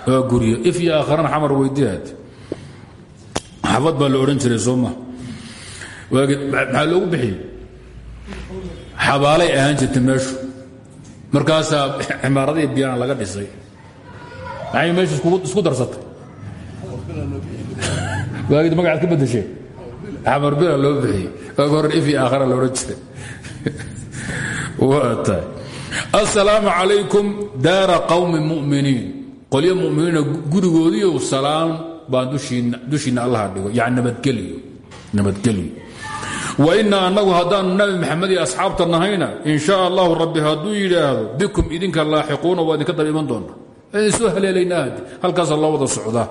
waa guryo if iyo aakharana xamar weydiihaad xabad baa la odhan jiray sooma maxaa loogu bixiyey? Xabaalay ahaan jirtay meeshu. Markaasaa cimaaradii biyaan laga dhisay. Maxay meeshu isku darsatay? Waagid magacaad ka beddesheen xamar bila loo bixiyey. Waagi hore if iyo aakhara la odhan jiray. Waa tahay. Assalaamu calaykum daara qawmi muminiin qolyo muminiina gurigoodiiyo salaam baan dushiinna allaha dhigo yani nabadgelyo wa ina annagu haddaanu nabi maxamed iyo asxaabta nahayna in sha allahu rabbi hadduu yidhaahdo bikum idinka laaxiquuna waa idinka daba iman idin soo haleelaynaa halkaasa loo wada socdaa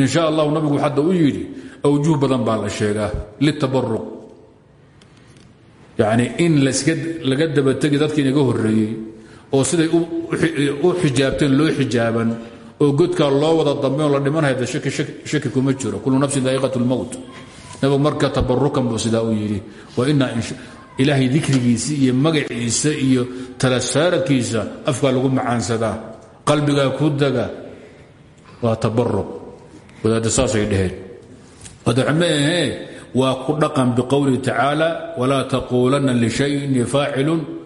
in sha nabigu hadda u yidhi awjuh badan baa la sheegaa litabaruq yacni in laga dabategi dadkii inaga horreeyey oo siday u xijaabteen loo xijaaban oo godkaa loo wada dambeyn la dhimanhayda shaki kuma jiro. Kullu nafsin daa'iqat lmowt nabigu marka tabarukan buu sidaa u yidhi waa inaa ilaahay dikrigiisa iyo magaciisa iyo talasaaradkiisa afkaa lagu macaansadaa. Qalbigaa ku daga. Waa tabaruq wadaadda saasay dheheen wadaxme ahee waa ku dhaqan bqowlihi tacaala walaa taquulanna lishayin faacilun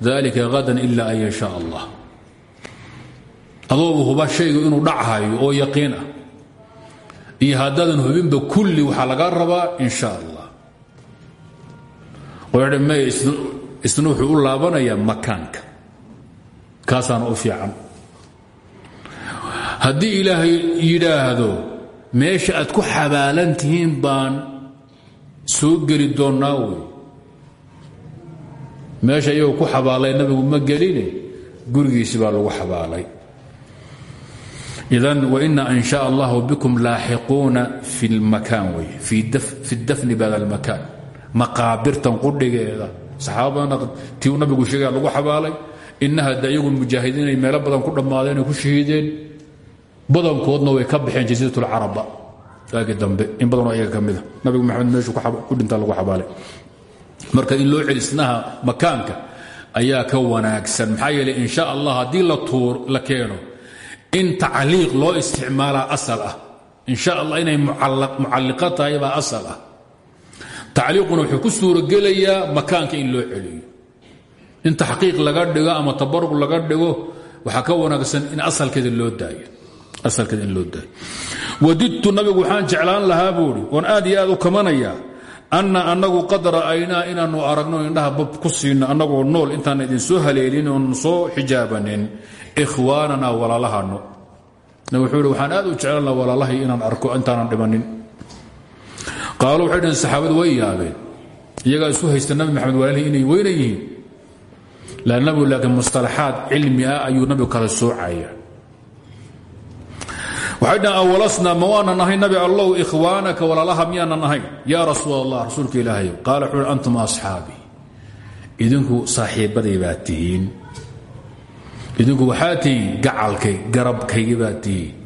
dalika hadan ila an yashaa allah. Adoobu huba shaygu inuu dhachayo oo yaqiin ah. Iyo haddaadan hubinba kulli waxaa laga rabaa in sha allah m isna wuxuu u laabanayaa makaanka. Kaasaana u fiican. Haddii ilaahay yidhaahdo meesha aad ku xabaalan baan soo geli doonnaa meesha iyagoo ku xabaalay nabigu ma geline gurigiisi baa lagu xabaalay. Idan waina in sha allahu bikum laaxiquuna fi lmakaan wey fi dafni bada almakaan maqaabirtan qudhigeeda. Saxaabadana tii nabigu sheegaya lagu xabaalay inaha de iyagu mujaahidiinay meelo badan ku dhammaadeen ay ku shahiideen badankoodna way ka baxeen jasiirat lcaraba waagii dambe in badanoo ayaga ka mida nabigu maxamed meeshuu ku dhintaa lagu xabaalay marka in loo celisnaha makaanka ayaa ka wanaagsan. Maxaa yeeley in sha allah haddii la keeno in tacliiq loo isticmaalaa asal ah. In allah inay mucalliqa tahay baa asal ah. Tacliiquna wuxuu ku suurogelayaa makaanka in loo celiyo. In taxqiiq laga dhigo ama tabaruq laga dhigo waxaa ka wanaagsan in asalkeeda loo daayo. Asalkeeda loo daayo. Wadidtu nabigu waxaan jeclaan lahaa buuhi oon aad iyo aad u kamanayaa anna annagu qad ra'aynaa inaannu aragno indhaha bab ku siino annagoo nool intaan idin soo haleelin oon soo xijaabanin. Ikhwaanana walaalahano wuxuu waxaan aad u jeclaan laha walaalahay inaan arko intaanan dhimanin. Qaalu waxay dhaheen way yaabeen. Iyagaa isu haysta nabi maxamed walaalihii inay weyna yihiin. La nabigu laakiin mustalaxaad cilmi ah ayuu nabigu kala soocaya waxay dhahen awalasna ma waanan ahay nabi allow ikhwaanaka walaalaha miyaanan ahayn yaa rasuul allah rasuulka ilaahay qaala antum asxaabii idinku saaxiibbaday baad idinku waxaa gacalkay garabkaygi baad tihiin.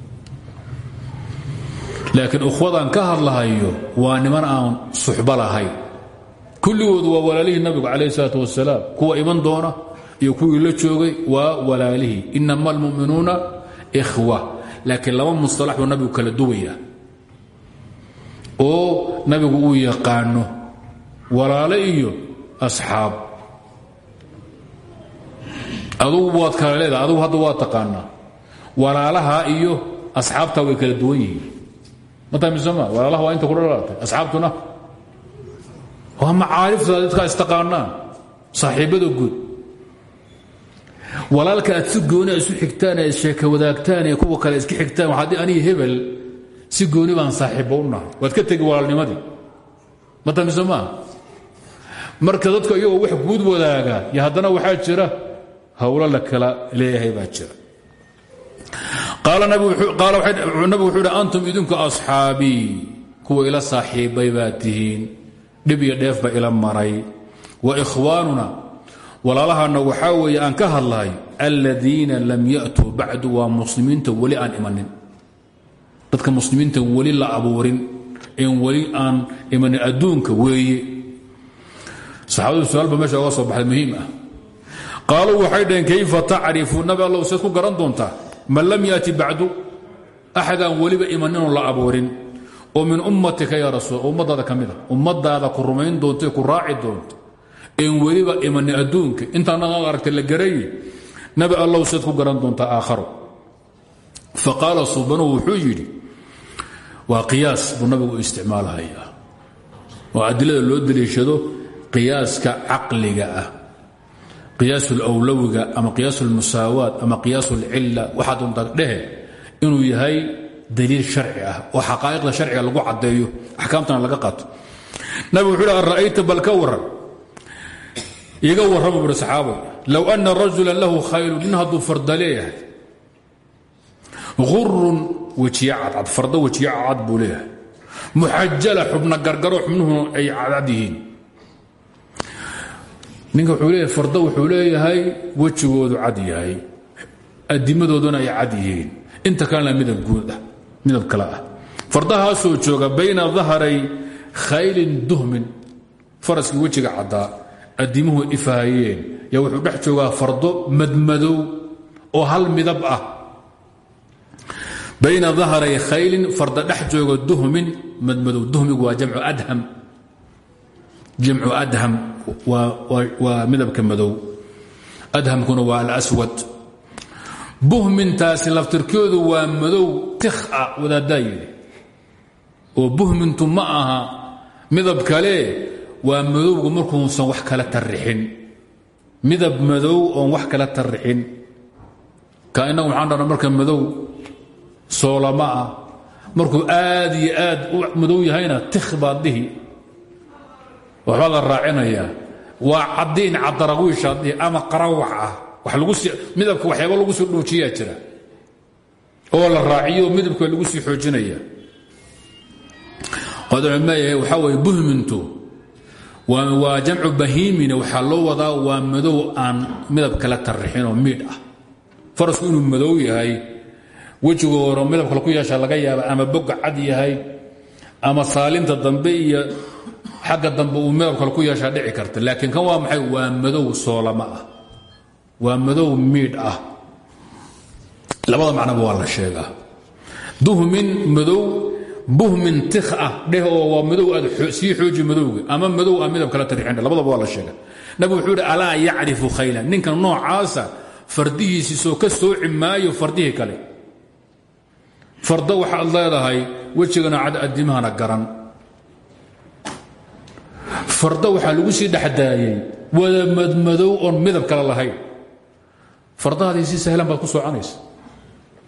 Ukhwadan ka hadlahayo waa niman aan suxbo lahayn kulligoodu waa walaalihii nabigu calayh isalaat wasalaam kuwa iman doona iyo kuwii la joogay waa walaalihii inama almu'minuuna ikhwa laakiin laba musطalax buu nabigu kala duwaya oo nabigu uu yaqaano walaale iyo asxaab. Adugu waad kala leedaha adugu hadda waa taqaanaa. Walaalaha iyo asxaabtaa way kala duwan yihiin. Matamisoma walaalaha waa inta ku dhalaatay asxaabtuna? Waa macaarifta dadkaa istaqaanaan saaxiibada guud walaalka aad si gooni isu xigtaan ee sheeka wadaagtaan ee kuwa kale iska xigtaan waxaad aniga hebel si gooni baan saaxiibba u nahay. Ka tegi walaalnimadii matamisoma marka dadka iyagoo wax guud wadaaga iyo haddana waxaa jira hawlo la kala leeyahay baa jira. Nabigu wuxuu hi antum idinku asxaabii kuwa ila saaxiibbay baa tihiin. Dhib iyo dheef ba ila maray. Wa ikhwaanuna walaalahana waxaa weeye aan ka hadlahay aladiina lam yatuu bacdu waa muslimiinta weli aan imanin. Dadka muslimiinta weli la abuurin en weli aan imanin adduunka weeye. Saxaabadu su'aalba meesha soo baxday muhiim ah. Qaaluu waxay dhaheen kayfa tacrifu? Nabi allow seed ku garan doontaa man lam yaati bacdu axadaan weliba imaninoo la abuurin. Oo min ummatika ya rasuul ummadaada ka ummadaada ku rumayn doonto ku raaci doonto en weliba imanin adduunka. Intaanaa aragtay la garaye nabi allow ku garan doontaa aakharo. Faqaala subanuhu wuxuu yidhi waa qiyaas buu nabigu isticmaalhayaa. Oo adilada loo deliishado qiyaaska caqliga ah qiyaas lwlawiga ama qiyaas lmusaawaat ama qiyaas lcila waxaa doonta dhehe inuu yahay daliil sharci ah oo xaqaa'iqda sharciga lagu caddeeyo axkaamtana laga qaato. Nabig wuxuu hi ara'ayta bal waran iga warrama buhi saxaabay low ana rajula lahu khaylu nin hadduu farda leeyahay. Urun farda wejiye cadcad buu leeyahay. Muxajala xubna ay cadcad ninka wuxuu farda wuxuu leeyahay wejigoodu cad yahay. Adimadooduna ay cad yihiin. Inta kalena midab guud ah midab kale ah. Fardahaasoo jooga bayna dahray khaylin duhmin. Faraskii wejiga caddaa adimuhu ifaayeen. Yaa wuxuu dhex joogaa fardo madmadow oo hal midab ah. Bayna dahray khaylin farda dhex jooga duhmin madmadow. Duhmigu waa jamcu adham. Waa midabka madow. Adhamkuna waa alswad buhmintaasi laftirkeedu waa madow tikh ah wadaaddaa yidhi oo buhmintu ma aha midab kale waa madowgu markuusan wax kala tarrixin. Midab madow oon wax kala tarrixin. Ka innagu waxaan dhana marka madow soolama ah. Markuu aad iyo aad u madow yahayna tikh baad dhihi. Waxbaa la raacinayaa. Waa cadiin cadarawiishaad dhihi ama qarawax ah. Midabka waxyaaba lagu soo dhoojiyaa jira. Oo la raaciyo midabka lagu sii xoojinaya qodcumaayahay waxaa weye buhmintu waa jamcu bahiimina waxaa loo wadaa waa madow aan midab kala tarrixin oo miidh ah. Farasku inuu madow yahay wejigu horo midab kale ku yeesha laga yaaba ama boga cad yahay ama saalinta dambe iyo xagga dambe uu midab kale ku yeeshaa dhici karta. Laakiin kan waa maxay? Waa madow soolama ah. Waa madow miidh ah. Labada macnaba waa la sheegaa. Duhmin madow buhmin tikh ah dheh oo waa madow aad sii xooji madowga. Ama madow ah midab kala tarixin labadaba waa la sheega nabigu wuxuu yidhi alaa yacrifu khaylan? Ninka noocaasa fardihiisiisoo ka sooci maayo fardihii kale. Fardo waxaad leedahay wejigana cad adimahana garan. Fardo waxaa lagu sii dhexdaayey wada madmadow oon midab kale lahayn. Fardahaadii si sahlan baad ku soconaysa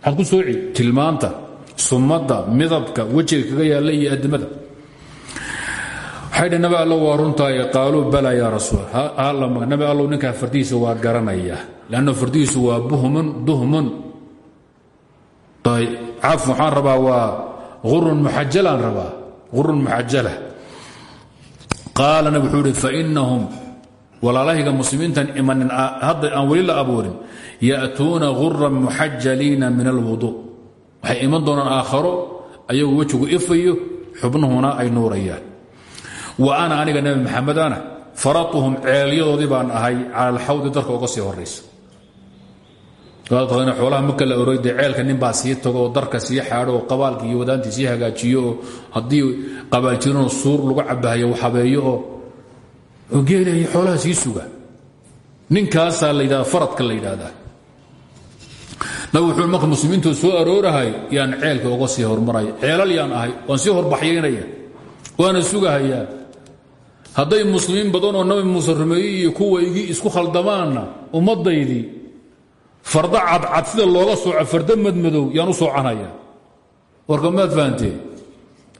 maxaad ku sooci tilmaanta sumadda midabka wejiga kaga yaalla iyo adimada waxay nabi allow waa runtaaye qaaluu bala yaa rasuul. Nabi allow ninkaa fardihiisa waa garanaya. Lanno fardihiisu waa buhmun duhmun caf waxaan rabaa waa urun muxajalaan rabaa. Urun muxajala. Qaala nab wuxuu ihi fainahum walaalahayga muslimiintan imanin hadda aan weli la abuurin ya'tuuna guran muxajaliina min alwudu waxay iman doonaan aakharo ayagu wejigu ifayo xubnuhuna ay nuurayaan. Wa ana aniga nebi maxamed ana faratuhum ceelyadoodii baan ahay cala alxawdi darka uga sii horaysa xoolaha marka la orode ceelka ninbaa sii tago darka sii xaado oo qabaalka iyo hagaajiyo oo haddii qabaaljirinoo suur lagu cabahayo habeeyo oo geelay xoolaha sii suga. Ninkaasaa la yidhahda faradka la yidhaahdaa nabig marka muslimiintu soo aroorahay yaan ceelka uga sii hormaraya ceelal yaan ahay waan sii horbaxyaynaya waana sugahayaa. Hadday muslimiin badan oo nabi muuse rumeeyey iyo kuwaygii isku khaldamaanna ummadaydii farda cadcad sida looga sooco farda madmadow yaan u soocanaya. Warka maad fahanteen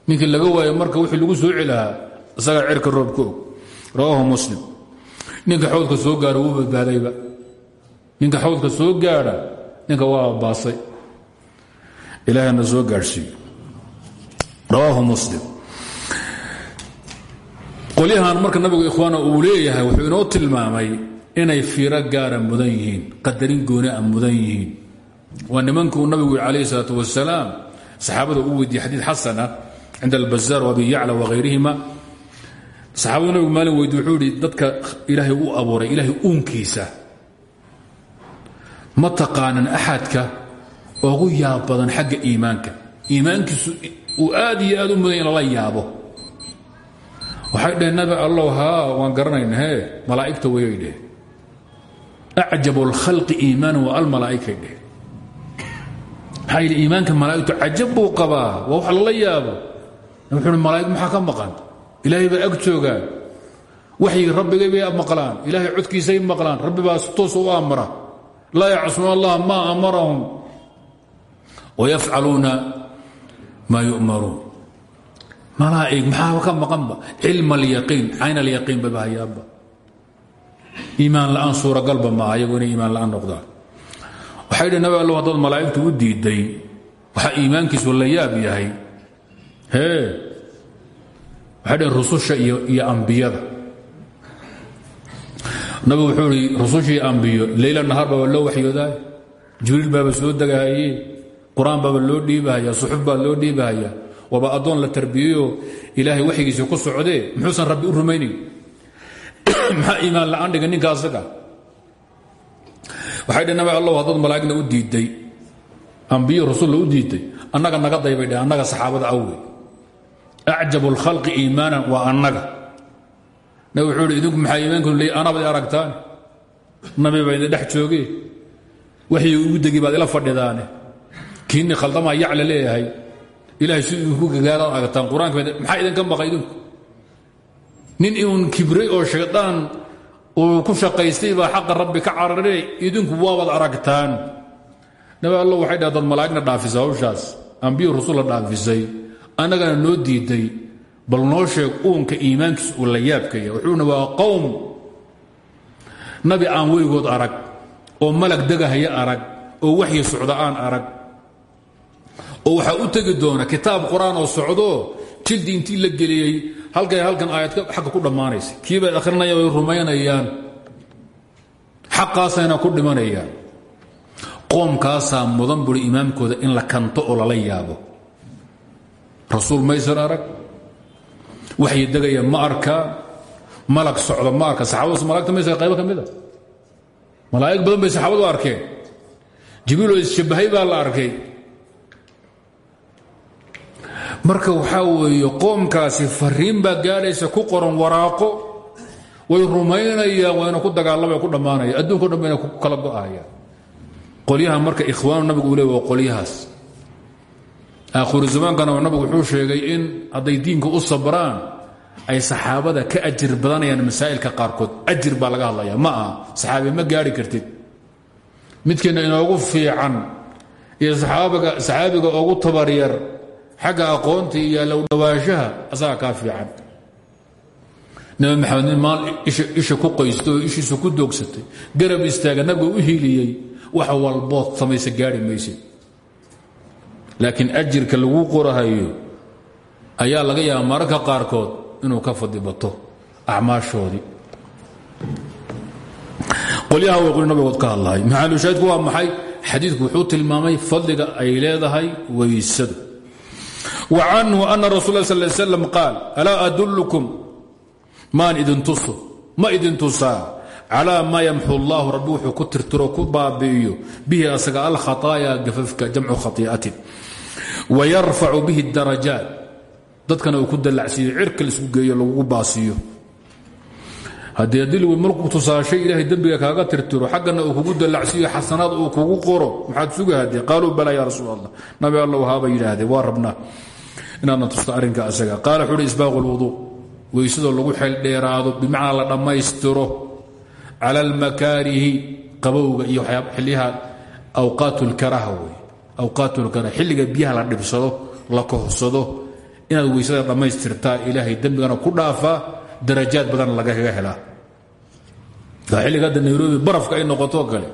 ninkii laga waayo marka wixii lagu sooci lahaa isagaa cirka roobka og. Muslim. Ninka xawdka soo gaara wuu badbaadayba. Ninka xawdka soo gaadha ninka waa baasay ilaahana soo gaadhsiiyo. Rawaahu muslim. Qolyahan marka nabigu ikhwaana uu leeyahay wuxuu inoo tilmaamay inay fiiro gaara mudan yihiin qadarin gooni a mudan yihiin. Waa nimankuu nabigu yii calayh isalaat wasalaam saxaabada uu weydiiyey xadiid xasana cinda albazaar wabi yacla wahayrihima saxaabadu nabigu maalin weydiy wuxuu ihi dadka ilaahay u abuuray ilaahay uunkiisa ma taqaanan axadka ugu yaab badan xagga iimaanka. Iimaankiisu uu aad iyo aad u mudan lala yaabo. Waxay dhaheen nabi allow haa waan garanayna hee malaa'igta wayay dheheen acjabu اlkhalqi iimaanan wa almalaa'ikay dheheen maxaa yidhi iimaanka malaa'igtu cajab buu qabaa waa wax lala yaabo. Wuxuu uhi malaa'ig maxaa ka maqan? Ilaahay baa ag joogaan. Waxyigi rabbigay bay maqlaan. Ilaahay codkiisay maqlaan. Rabbi baa si toos u amra laa yacsuuna allah maa amarahum. Wayafcaluuna maa yu'maruun. Malaa'ig maxaaba ka maqanba cilm alyaqiin cayn alyaqiin baba hayaaba iimaan la'aan suuragalba maaha ayagu inay iimaan la'aan noqdaan. Waxay dhi nabi allow haddaad malaa'igtu u diidday waxaa iimaankiisu la yaab yahay. Hee? Waxay dhaheen rususha iyo ambiyada nabigu wuxuu ihi rususha iyo ambiyo leyla nahaar baaba loo waxyoodaay jibriil soo degahaye qur'aan loo dhiibahaya suxuf baa loo dhiibahaya waaba addoon la tarbiyeyo ilaahay waxyigiisa ku socdee muxuusan rabbi u rumaynayn maxaa iimaan la'aan dhiga ninka asaga waxay dheh nabi allow haddaad malaa'igna u diidday ambiyo rasulla u diidday annaga naga daybay annaga saxaabada awey acjabu اlkhalqi iimaanan waa annaga nabi wuxuu idinku maxaa iimaanku? Leey anabad aragtaan nabi baa dhex jooge waxyi ugu degi baad ila fadhidaane. Kiinni khaldamaa yac la leeyahay. Ilahay si idinku gagaadaad aragtaan. Qur'aanka maxaa idinka idinku? Nin iun kibray oo shaydaan uu ku shaqaystay baa xaqa rabbi ka idinku waabaad aragtaan. Nabi alla waxay dhah malaa'igna dhaafisay hawshaas. Ambiyo rasulla dhaafisay. Annagana noo diiday bal noo uunka iimaankiis uu la yaabkaya wuxuuna waa qowm. Nabi aan weligood arag oo malag degahaya arag oo waxyi socda aan arag oo waxaa u tegi doona kitaab qur'aan oo socdo jildi intii la geliyey halkay halkan aayad xagga ku dhammaanaysa. Kiibay akhrinayaan way rumaynayaan. Xaqaasayna ku dhimanayaan. Qoomkaasaa mudan buri imaamkooda in la kanto oo lala yaabo. Rasuul maysan arag waxyi degaya ma arkaa malag socda ma arka. Saxaabadaas malagta maysa qaybo ka mida malaa'ig badan bay saxaabadu arkeen. Jibriiloo isshabbahay baa la arkay. Marka waxaa weeye qoomkaasi fariin baa gaadhaysa ku qoran waraaqo way rumaynayaan wayna ku dagaalamay ku dhammaanaya adduunko dhan bayna ku kala go'ayaan qolyaha marka ikhwaanu nabigu uu le waa qolyahaas aakhiru zamaankana wuxuu sheegay in hadday diinka u sabraan ay saxaabada ka ajir badanayaan masaa'ilka qaarkood. Ajir baa laga hadlaya ma aha. Saxaabi ma gaari kartid. Midkiina inoogu fiican iyo saxaabiga ugu tabaryar xagga aqoonta iyo low dhawaanshaha asagaa kaa fiican. Nabi maxamed maal isha ku qaysto oo ishiisa ku doogsatay garab istaaga nabiga u hiiliyey wax walbood samaysa gaari maysid laakiin ajirka lagu qorahayo ayaa laga yaaba mararka qaarkood inuu ka fadibato acmaashoodii. Qolyaha way qoli nabigood ka hadlahay. Maxaalushaahidku waa maxay? Xadiidku wuxuu tilmaamay fadliga ay leedahay weysadu. Wa canhu ana rasul sal slam qaal alaa adullukum? Maan idin tuso? Ma idin tusaa? Calaa maa yamxu allahu rabbi wuxuu ku bihi asaga alkhataayaa gafafka jamcu khatii'atin wayarfacu bihi darajaat. Dadkana uu ku dallacsiiyo cirka la isku geeyo lagugu baasiiyo haddii lagu markuu tusaashay ilaahay dembiga kaaga tirtiro xaggana uu kugu dallacsiiyo xasanaad uu kugu qoro. Maxaad suga haddee qaaluu balaa yaa rasuul allah nabi allow haabay yidhaahdeen waa rabnaa asaga. Qaala wuxuu uhi isbaaqu lwuduu weysadoo lagu xeeldheeraado bimacnaa la dhammaystiro. Cala almakaarihi qabowga iyo xilyaha awqaat lkaraha awqaat lkaraha xilliga biyaha la dhibsado la kohsado inaad weysada dhammaystirtaa ilaahay dembigana ku dhaafaa darajaad badan lagaga helaa. Xilliga hadda nairobi barafka ay noqoto kale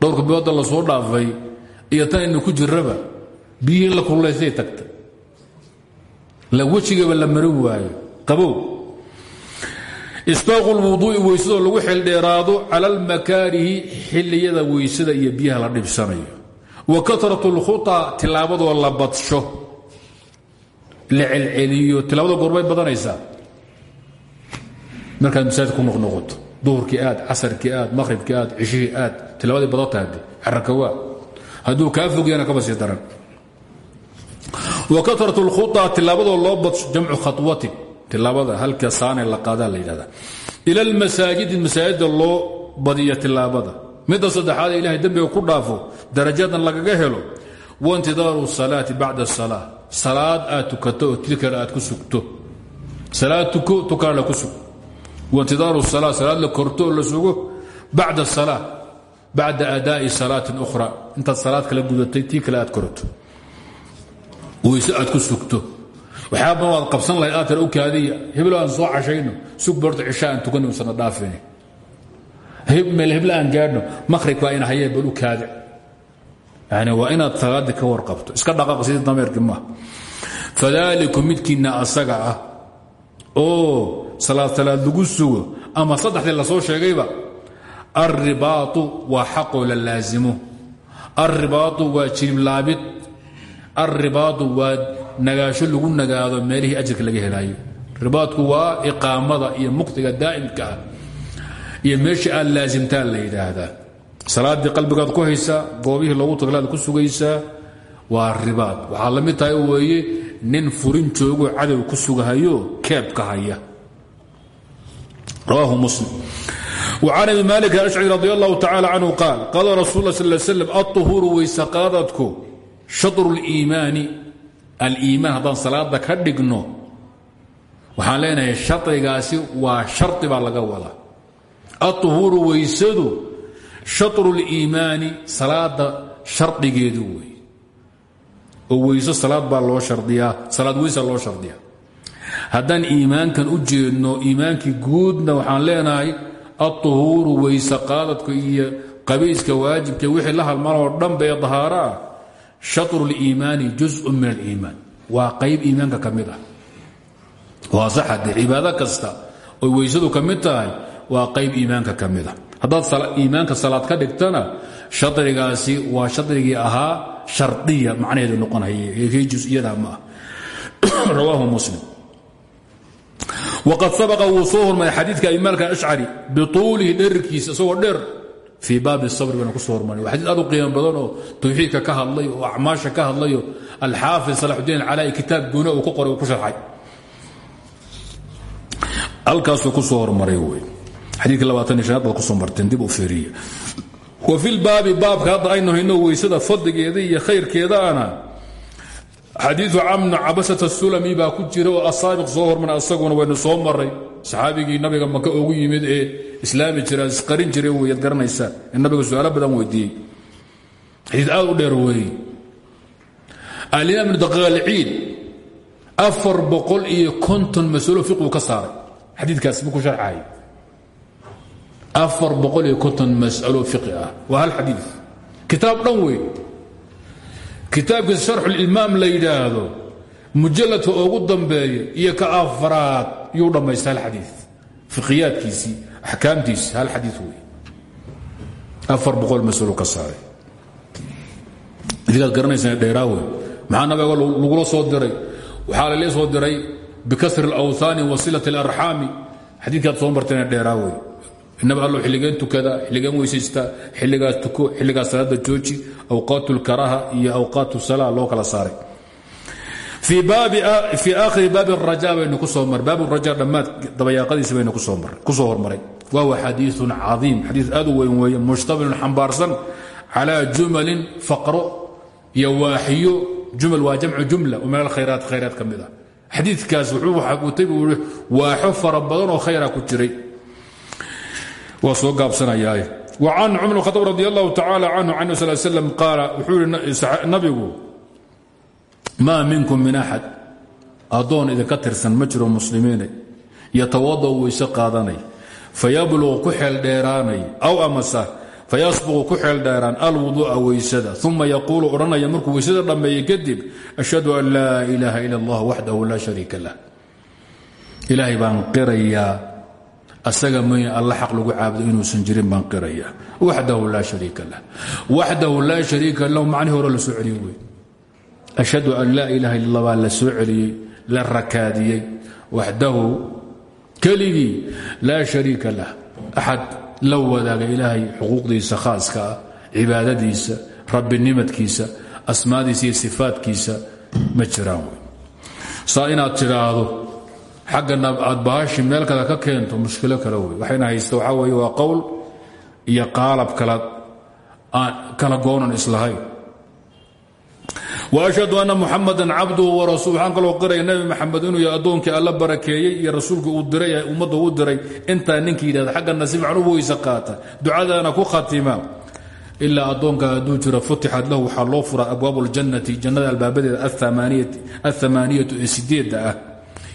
dhowrka bilooda la soo dhaafay iyo tan aynu ku jirraba biyihii la kululaystay tagta. La wejigaba la mari waayo. Qabow. Isbaaqu lwuduu'i weysadoo lagu xeeldheeraado cala almakaarihi xilliyada weysada iyo biyaha la dhibsanayo wa karat اlkhuطa tilaabadoo la badsho la celceliyo tilaabada goorbay badanaysaa markaad masaajid ku noqnoqoto duhurkii aad casarkii aad maqhribkii aad cishihii aad tilaabaday badan tahade xarakawaa hadduu kaa fogyana kaba sii daran wa karat اlkhuطa tilaabadoo loo badsho jamcu khawatin tilaabada halka saane la qaadaa la yidhahda ila almasaajidi masaajida loo badiyo tilaabada midda saddexaad ilahay dembiga ku dhaafo darajadan lagaga helo waintidaaru salaati bacda salaa salaad aad tukato oo tilkana aad ku sugto. Salaad tuko tukana la ku sug. Waintidaaru salaa salaad la korto oo ukhra. Intaad salaad kala gudatay tii kale aad korato weyse aad ku sugto. Qabsan lahayd aad tara u kaadiya heblo aan soo cashayno sug meel hebla aan gaadhno maqhrib baa ina hayee bal u kaada yani waa inaad salaadii ka warqabto iska dhaqaaq sidii dameerkii maaha fadaalikum midkiinna asaga ah. Oo salaad salaad lagu sugo ama saddexdii la soo sheegayba alribaatu waa xaqoo la laasimo alribaatu waa jiliblaabid alribaatu waa nagaasho lagu nagaado meelihii ajirka laga helaayo. Ribaadku waa iqaamada iyo muktiga daa'imka ah iyo meeshii aad laasimtaan la yidhaahdaa salaaddii qalbigaad ku haysaa goobihii loogu tagalaad ku sugaysaa waa ribaad waxaad la mid tahay weeye nin furin joogo cadow ku sugahayo keebka haya rawaahu muslim وcan abi malik ashcri radi allahu tacala canhu qaal qaala rasul la sal slam aلطuhuuru weysaqaadadku shaطru اliimaani aliimaan haddaan salaada ka dhigno waxaan leenahay shardigaasi waa shardi baa laga wadaa aلطuhuuru weysadu shaطru اliimaani salaada shardigeedu wey oo weyso salaad baa loo shardiyaa salaad weysa loo shardiyaa haddaan iimaankan u jeedno iimaankii guudna waxaan leenahay aلطuhuuru weyse qaadadka iyo qabayska waajibka wixii la halmanoo dhanba ee dahaaro ah shaطru اliimaani juزء min aliimaan waa qayb iimaanka ka mid ah waa saxade cibaado kasta oy weysadu ka mid tahay waa qayb iimaanka ka mid a. Haddaad iimaanka salaad ka dhigtana shadrigaasi waa shadrigii ahaa shardiya macnaheedu noqonaya kii jusiyada ma ah. Rawaahu muslim. Wuu soo hormaray xadiidka abimalka ashcari bituulihi dherarkiisa isagoo dheer fii baabi sabri baana ku soo hormaray. Waa xadiid aad u qiimo badan oo tawxiidka ka hadlay oo acmaasha ka hadlayo alxaafid salaxudiin alcalaa'i kitaab goona uu ku qoray ku sharxay. Halkaasuu ku soo hormaray wey wa fi lbaabi baabka hadda aynu hayno weysada fadligeeda iyo khayrkeedaana xadiiu camnu cabasat sulami baa ku jira oo asaabiq soo asaguna waynu soo maray saxaabigii nabiga maka ugu yimid ee islaami jira isqarin jira weyaad garanaysaa ee nabiga su'aalo badan weydiiyey. Xadiid aad u dheer weeye alimaam ibnu daqiiqalciid afar boqol iyo konton masalo fiquu ka saaray. Xadiidkaas buu afar boqol iyo konton masalo fiqi ah. Waa hal xadiid kitaab dhan wey. Kitaabkiisa sharxulimaam la yidhaahdo mujalladka ugu dambeeya iyo ka afraad yuu dhammaysta hal xadii fiqiyaadkiisii axkaamtiisi hal xadii wey. Afar boqol masalo ka saaray idinkaad garanaysaa dheeraawe maxaa nabiga lagula soo diray? Waxaa lalee soo diray bikasri اlawhaani wa silat اlarxaami xadiidkaad soo martayna dheeraawe inaba allo xilligeen tukada xilligeen weysaysta xilligaas tuko xilligaas salaada jooji awqaat اlkaraha iyo awqaat الsala loo kala saaray fii aakhiri baabi raja baynu ku soo mar baab raja dhammaad dabayaaqadiisa baynu kusoo hormaray wahuwa xadiiun caiim xadii aad u weyn weeye mushtamilun xambaarsan calaa jumalin faqro iyo waaxiyo jumal waa jamcu jumla oo min alkhayraat khayraat ka mid ah xadiikaas wuxuu buu i waaxo fara badan oo khayra ku jiray waa soo gaabsanayaaye wa can cumar bn khataab radi allahu tacaala canhu can sal slam qaala wuxuu yihi nabigu maa minkum min axad addoon idinka tirsan ma jiro muslimiine. Yatawadau weyse qaadanay. Fayabluqu ku xeeldheeraanay aw amasa fayasbuqu ku xeeldheeraan alwuduu'a weysada uma yaquulu odhanaya markuu weysada dhammeeyey kadib ashhadu an laa ilaaha ila allah waxdahu laa shariika lah. Ilaahay baan qirayaa asaga may alla xaq lagu caabudo inuusan jirin baan qiraya. Waxdahu laa shariika lah. Waxdahu laa shariika lahu. Macnihi hore la soo celiyey ashhadu an laa ilaha illa allah baa la soo celiyey la rakaadiyey. Waxdahu keligii laa shariika lah. Axad la wadaaga ilaahay xuquuqdiisa khaaska ah cibaadadiisa rabbinimadkiisa asmaadiisa iyo sifaadkiisa ma jiraan wey. Saa inaad xaggana aad bahashii meel kale ka keento mushkilo kale wey waxayna haysta waxaa weeye waa qowl iyo qaalab kala goonan islahayn washhadu anna muxamadan cabduhu warasuul waxaan kaloo qiraya nebi maxamed inuu yahay addoonkii alla barakeeyey iyo rasuulkii uu diray ee ummadda uu diray. Intaa ninkii yidhahda xaggana si macnuu weyse qaata. Ducadaana ku khatima. Ilaa addoonka hadduu jiro futixad lahu waxaa loo furaa abwaabu اljannati jannada albaabadeeda aamaaniyatu ee sideedda ah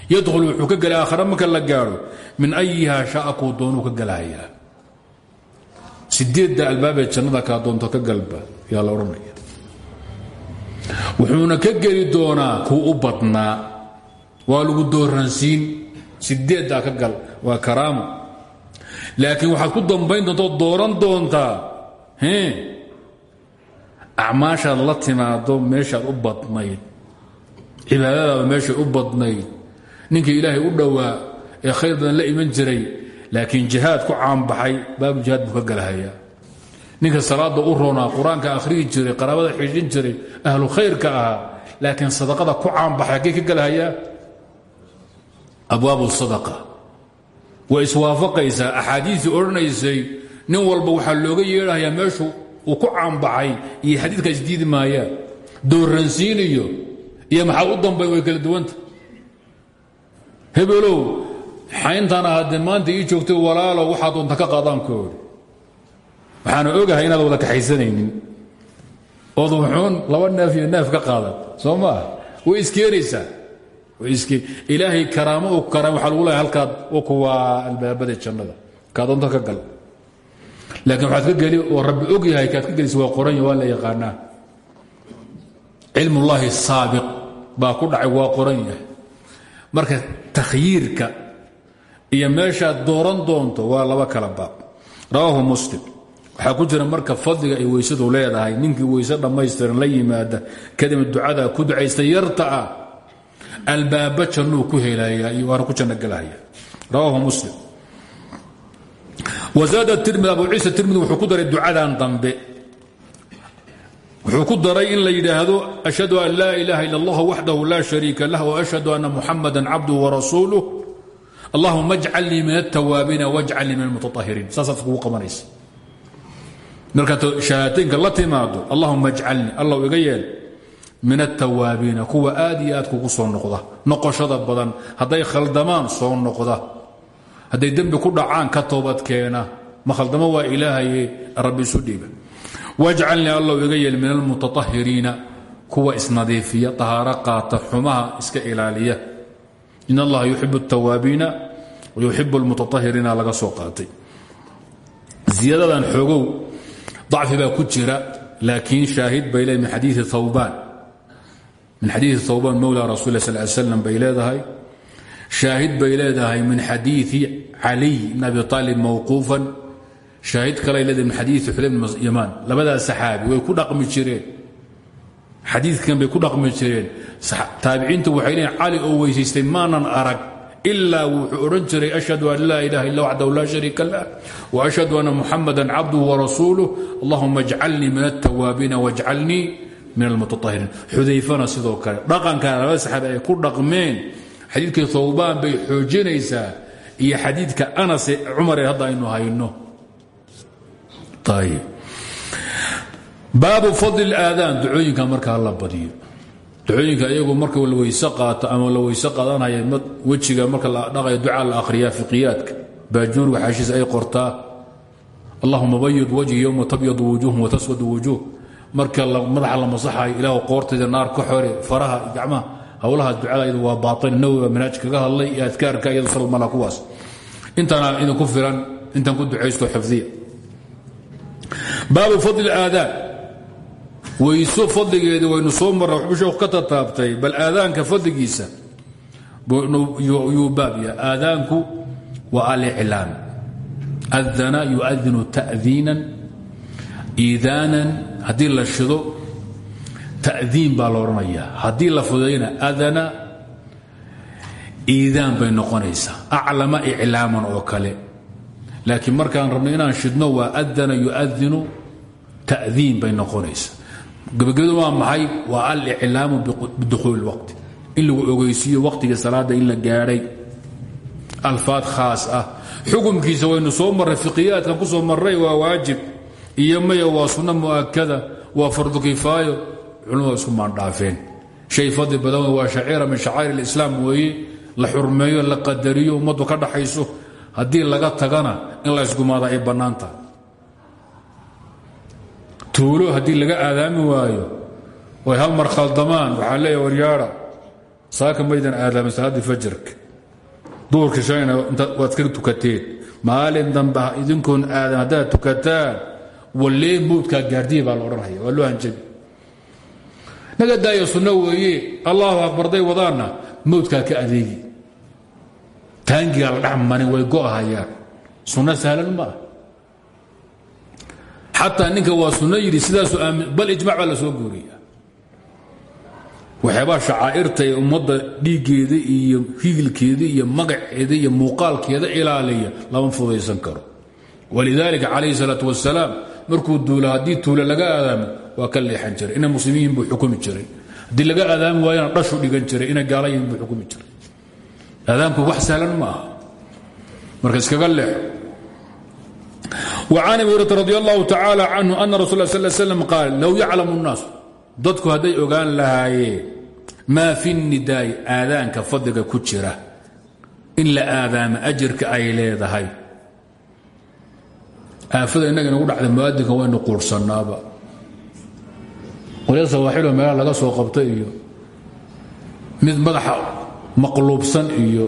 yadkhul wuxuu ka gelay aakhare marka la gaadho min أyiha sha'a kuu doonuu ka gelahayaa sideedda albaabee jannada kaa doonto ka galba yaa la odhanaya. Wuxuuna ka geli doonaa kuu u badnaa. Waa lagu dooransiin sideeddaa ka gal waa karaamo laakiin waxaad ku dambayn doontaoo dooran doontaa acmaashaad la timaado meeshaad u badnayd. Cibaadadaada meeshay u badnayd ninkii ilaahay u dhowaa ee khayr badan la iman jiray laakiin jihaad ku caanbaxay baabu jihaad buu ka ninka salaada u roonaa qur'aanka jiray qaraabada xiijin jiray ahlu khayrka ahaa laakiin sadaqada ku caanbaxay haggey ka galahayaa? Abwaabu sadaqa. Way iswaafaqaysaa axaadiisii odhanaysay nin walba waxaa looga yeedhayaa meeshu uu ku caanbaxay iyo xadiidka isdiidi maayaan dooransiin iyo iyo maxaa u dambayn kala duwanta hebelow xayntana haddee maanta ii joogtay walaalo waxaa doonta ka qaadaan koori waxaana ogahay inaad wada kaxaysanaynin. Ood wuxuun laba neef iyo neef ka qaadan soo maa way iskeenaysaa ilaahay karaamo u karaam waxaa lagu leehay halkaad kuwaa albaabada jannada. Kaa doonto ka gal. Laakiin waxaad ka geli oo rabbi og yahay kaad ka gelisa waa qoranya waa la yaqaanaa. Cilmullaahi saabiq baa ku dhacay waa qoran yahay marka takhyiirka iyo meeshaad dooran doonto waa laba kala baab. Rawaahu muslim. Waxaa ku jira marka fadliga ay weysadu leedahay ninkii weyse dhammaystiran la yimaada kadibna ducada ku ducaysta yarta ah albaaba jannuu ku helaya iyo waana ku janno gelahaya rawaahu muslim. Wazaada tirmid abu ciisa tirmidi wuxuu ku daray ducadan dambe wuxuu ku daray in la yidhaahdo ashhadu an laa ilaaha ila allah waxdahu laa shariika lah waashhadu anna muxamada cabduhu warasuuluh allahuma ajcalnii min altawaabiina wajcalnii min almutaahiriin saasaad kugu qabanaysa. Markaad shahaataynka la timaado allahuma ajcalnii allah iga yeel min altawaabiina kuwa aad iyo soo noqda noqoshada badan hadday khaldamaan soo noqda hadday dembi ku dhacaan ka toobadkeena ma khaldamo waa ilaahaye rabbi isu wajcalnii allow iga yeel min almutaahiriina kuwa isnadiifiya tahaaro qaata xumaha iska ilaaliya. In allaha yuxib اtawaabiina wayuxib اlmutaahiriina laga soo qaatay. Ziyadadan xoogow dacfi baa ku jira laakiin shaahid bay leedahay min xadiii thawbaan. Mowla rasul sal slam bay leedahay. Shaahid bay min xadiii caliy bn abi aalib shaahid kalay leedahay min xadiii xudayb bn yamaan. Labadaas saxaabi way ku dhaqmi jireen. Xadiidkan bay ku dhaqmi jireen. Taabiciintu waxay leeyiin cali oo weysaystay maanan arag ilaa wuxuu odhan jiray ashhadu an laa ilaha illa waxdahu laa shariika lah waashhadu anna muxamada cabduhu warasuuluh allahuma ajcalnii min altawaabiina wajcalnii min almutaahiriin xudayfana sidoo kale. Dhaqanka labada saxaabi ay ku dhaqmeen. Xadiidkii thawbaan bay xoojinaysaa. Iyo xadiidka anas cumar ee hadda aynu hayno baabu fadl aadaan ducooyinka markaa la badiyo. Ducooyinka iyagu marka la weyse qaato ama la weyse qaadanaya wejiga marka la dhaqayo ducaa la akhriyaa fiqiyaadka. Baajuurga xaashiisa ay qortaa. Allahuma bayid wajhi yowma tabyadu wujuuhum wataswadu wujuuh. Marka madaxa la masaxayo ilaah qoortayda naar ka xore faraha gacmaha howlaha ducada iyadu waa baail nawiga manhaaj kaga hadlay iyo adkaarka iyadu salmala kuwaas intaana idinku filan intaan ku ducaysto xifdiya baabu fadli aadaan. Weyso fadligeedii waynu soo marra waxbuu sheekhu ka tataabtay bal aadaanka fadligiisa yuu baab yahay. Aadaanku waa aliclaan adana yuadinu ta'diinan iidaanan haddii la shido ta'diin baa la odhanayaa haddii la fudayna adana iidaan bay noqonaysaa. Aclama iclaaman oo kale laakiin markaan rabno inaan shidno waa adana yuadinu ta'diin bay noqonaysaa. Gabagabadu waa maxay? Waa aliclaamu bidukhuuli اlwaqti in lagu ogeysiiyo waqtigii salaada in la gaadhay alfaad khaas ah. Xukumkiisa waynu soo marray fiqiyaadkan ku soo marray waa waajib. Iyo maya waa sunno mu'akada waa fardu kifaayo. Culimadu isku maandhaafeen. Shay fadli badan waa shaciira min shacaa'ir اlislaam weeye. La xurmeeyo la qadariyo ummaddu ka dhaxayso haddii laga tagana in la ysgumaada ay bannaan tuulo haddii laga aadaami waayo way hal mar khaldamaan waxaa leeya waryaara saaka maydan aadaamin salaaddii fajarka duurkii shalayna waad iska tukateen. Maalin dambe idinkoon aadan haddaad tukataan wallee mowdkaa gaardiya baa la odhanaya waa loo hanjabi. Naga daaya sunno weeye allahu akbarday wadaanna mowdkaa ka adeegi taangigaa la dhex marin way go'ahayaan sunno sahlan ma ah xataa ninka waa sunno yidhi bal ijmac baa soo guuriya waxyaabaa shacaa'irta ee ummadda dhiiggeeda iyo hiilkeeda iyo magaceeda iyo muuqaalkeeda ilaaliya lama fudaysan karo. Walidaalika calayhi salaatu wasalaam markuu duula haddii tuule laga aadaamo waa ka leexan jiray. Muslimiin buu xukumi jiray. Haddii laga aadaami waayana dhashu dhigan jiray. Inay gaalayiin buu xukumi jiray aadaamku wax sahlan ma aha marka iskaga leexo وcan abi hurata radi allahu tacaalى canhu ana rasul ه sl slam qaal low yaclamu الnaas dadku hadday ogaan lahaayeen maa fi الnidaa'i aadaanka fadliga ku jira in la aadaamo ajirka ay leedahay aafada innaga inagu dhacda muadinka waynu quursanaaba qolya sawaaxilo meelaha laga soo qabta iyo mid madaxa maqluubsan iyo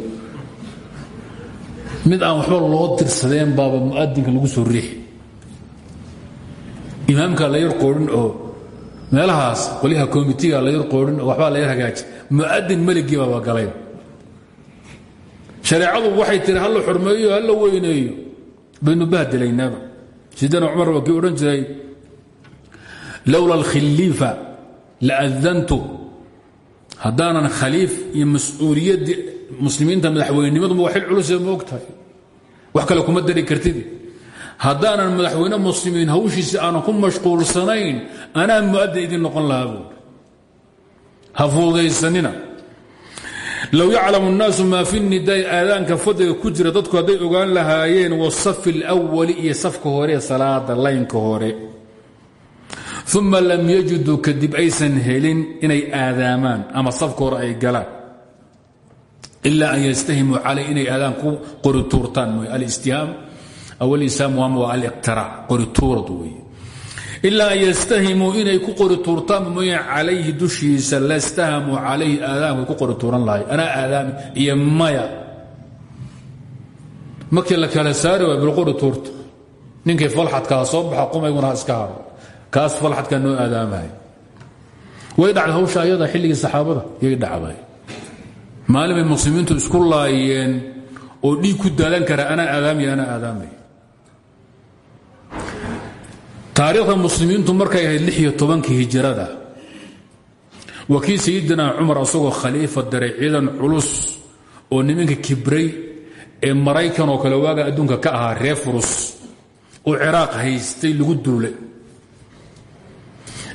mid aan waxba loo tirsadeen baaba muadinka lagu soo riixi. Imaamka la yar qoodhin oo meelahaas qolyaha komitiga la yar qoodhin oo la yar hagaaji. Muadin meligii baaba galay shareecadu waxay tiri halla xurmeeyo halla weyneeyo. Baynu bahdelaynaaba sidana cumar waa kii odhan jiray lowla alkhiliifa la adantu haddaanan khaliif iyo mas-uuliyaddii muslimiinta madaxweynenimaduba waa xil culusee moog tahay wax kale kuma dari kartid haddaanan madaxweyne muslimiin hawshiisi aanan ku mashquulsanayn anaa muadin idin noqon lahaa buur ha fuudaysanina low yaclamu الnaasu maa fi nidaai aadaanka fadliga ku jira dadku hadday ogaan lahaayeen wasafi اlأwali iyo safka hore salaada laynka hore uma lam yajiduu kadib aysan helin inay aadaamaan ama safka hore ay galaan ilaa an yastahimuu calay inay aadaan ku qori tuurtaan mooy alistiham aw alisaam waama waa aliqtiraac qori tuurad weeye ilaa an yastahimuu inay ku qori tuurtaan mooyaan calayhi dushiisa lastahamuu calayhi aadaamkay ku qori tuuran lahay. Anaa aadaami iyo maya. Markii la kala saari waay bilqori tuurta ninkay falxadkaa soo baxa qumayguna ha iska haro kaas falxadkaa noo aadaamahay. Way dhacday hawsha ayada xilligii saxaabada yay dhacday. Maalin bay muslimiintu isku laayeen oo dhiig ku daadan kara anaa aadaamaya anaa aadaamay taariikhda muslimiintu markay ahayd lix iyo tobankii hijirada sayidina cumar asagoo khaliifa daray ciidan culus oo nimanka kibray ee maraykan oo kale waaga adduunka ka ahaa reer furus oo ciraaq haystay lagu duulay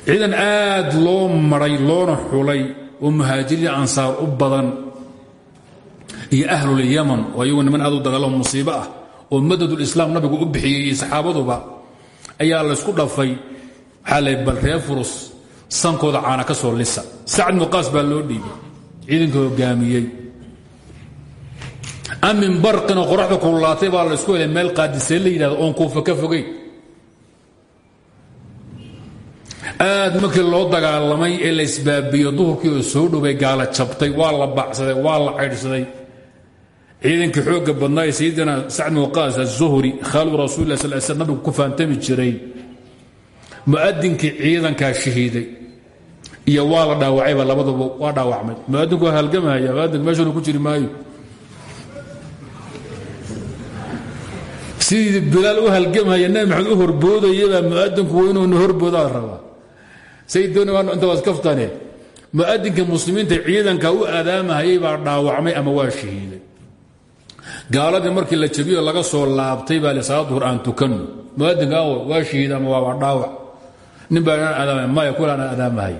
ciidan aad loo maray loona xulay oo muhaajiriin ansaar u badan iyo ahlulyaman oo ayagu niman aad u dagaalamo musiibo ah oo madadulislaam nabigu u bixiyey saxaabaduba ayaa laysku dhafay. Waxaa bal reer sankooda caana ka soo lisa. Sacd muqaas baa loo dhiibay ciidanka hogaamiyey. Amin barqinoo qoraxda kululaatay baa laysku helay meel qaadisee la yidhahdo oon kuufa aad markii loo dagaalamay ee la isbaabiyo duhurkii oo soo dhoway gaala jabtay waa la bacsaday waa la caydhsaday ciidankii xoogga badnaa ee sayidina sacd muqaas azuhri khaalu rasul lah sal sl nabigu ku faantami jiray. Mu'adinkii ciidankaa shahiiday. Iyo waa la dhaawacayba labaduba waa dhaawacmay. Muadinku waa halgamaya muadinku ku jiri maayo. Sidii bilaal u halgamaya nabi maxamed u horboodayabaa horboodaa rabaa sayinta waad kaftane muadinka muslimiinta ciidanka u adaamahayay baa dhaawacmay ama waa shahiiday. Gaaladii markii la jabiyo laga soo laabtay baa lisaala duhur aan muadinka waa shahiid ama waaba dhaawac. Nin baa inaan adaamay maya kula anaan adaamahay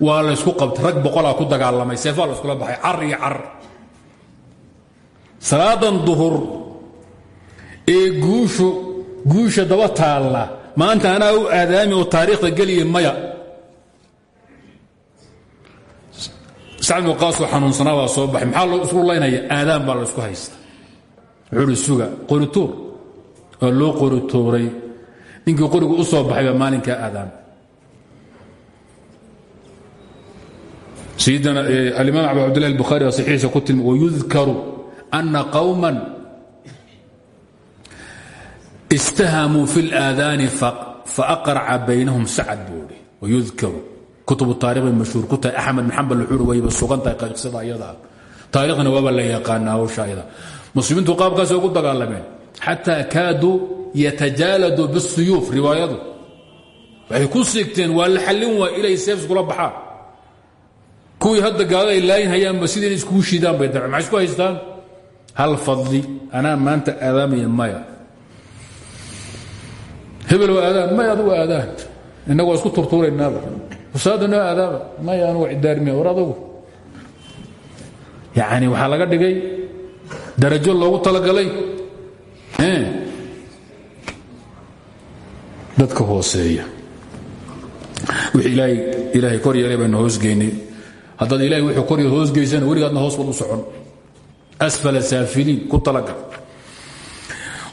waa laysku qabtay rag boqolaa ku dagaalamay seefaa la iskula baxay car iyo car salaadan duhur ee guushu guusha daba taalla maanta anaa u aadaami oo taariikhda geliya maya sacd muqaasoo xanuunsanaa baa soo baxay. Maxaa loo isku laynaya aadaan baa la isku haysta wuxuuhi suga loo qorituuray ninkii qorigu u soo baxay baa maalinkaa aadaan. Sayidina alimaam abu cabdillahi albukhaari baa saxiixiisa ku tilma wayudkaru ana qowman istahamuu fi اlaadaani faaqraca baynahum sacad buui wayudkaru kutub taarikh bay mashhuur ku tahay. Axmed bin xambal wuxuuri wayba sugan tahay qisada ayadaa taarikhna waaba la yaqaanaa hawsha ayada. Muslimiintu qaabkaasay ugu dagaalameen. Xataa kaaduu yatajaaladuu biاsuyuuf riwaayadu. Waxay ku siigteen waa la xallin waa ilay seef iskula baxaan. Kuwii hadda gaalada ay laayin hayaanba sidii inay iskugu shiidaan bay dabceen maxay isku haystaan? Hal fadli anaa maanta aadaamaya maya. Hebel waa aadaan maya adugu aadaan innagu waa isku turtuuraynaaba usaadana aadaaba maya anugu cidaarmiya war adugu yacni waxaa laga dhigay darajo loogu talagalay dadka hooseeya. Wixii ilaahay ilaahay kor yeelay baynu hoosgeynay haddaad ilahay wuxuu kor hoosgeysana weligaadna hoos bad u socon. Asfala saafiliin ku talagal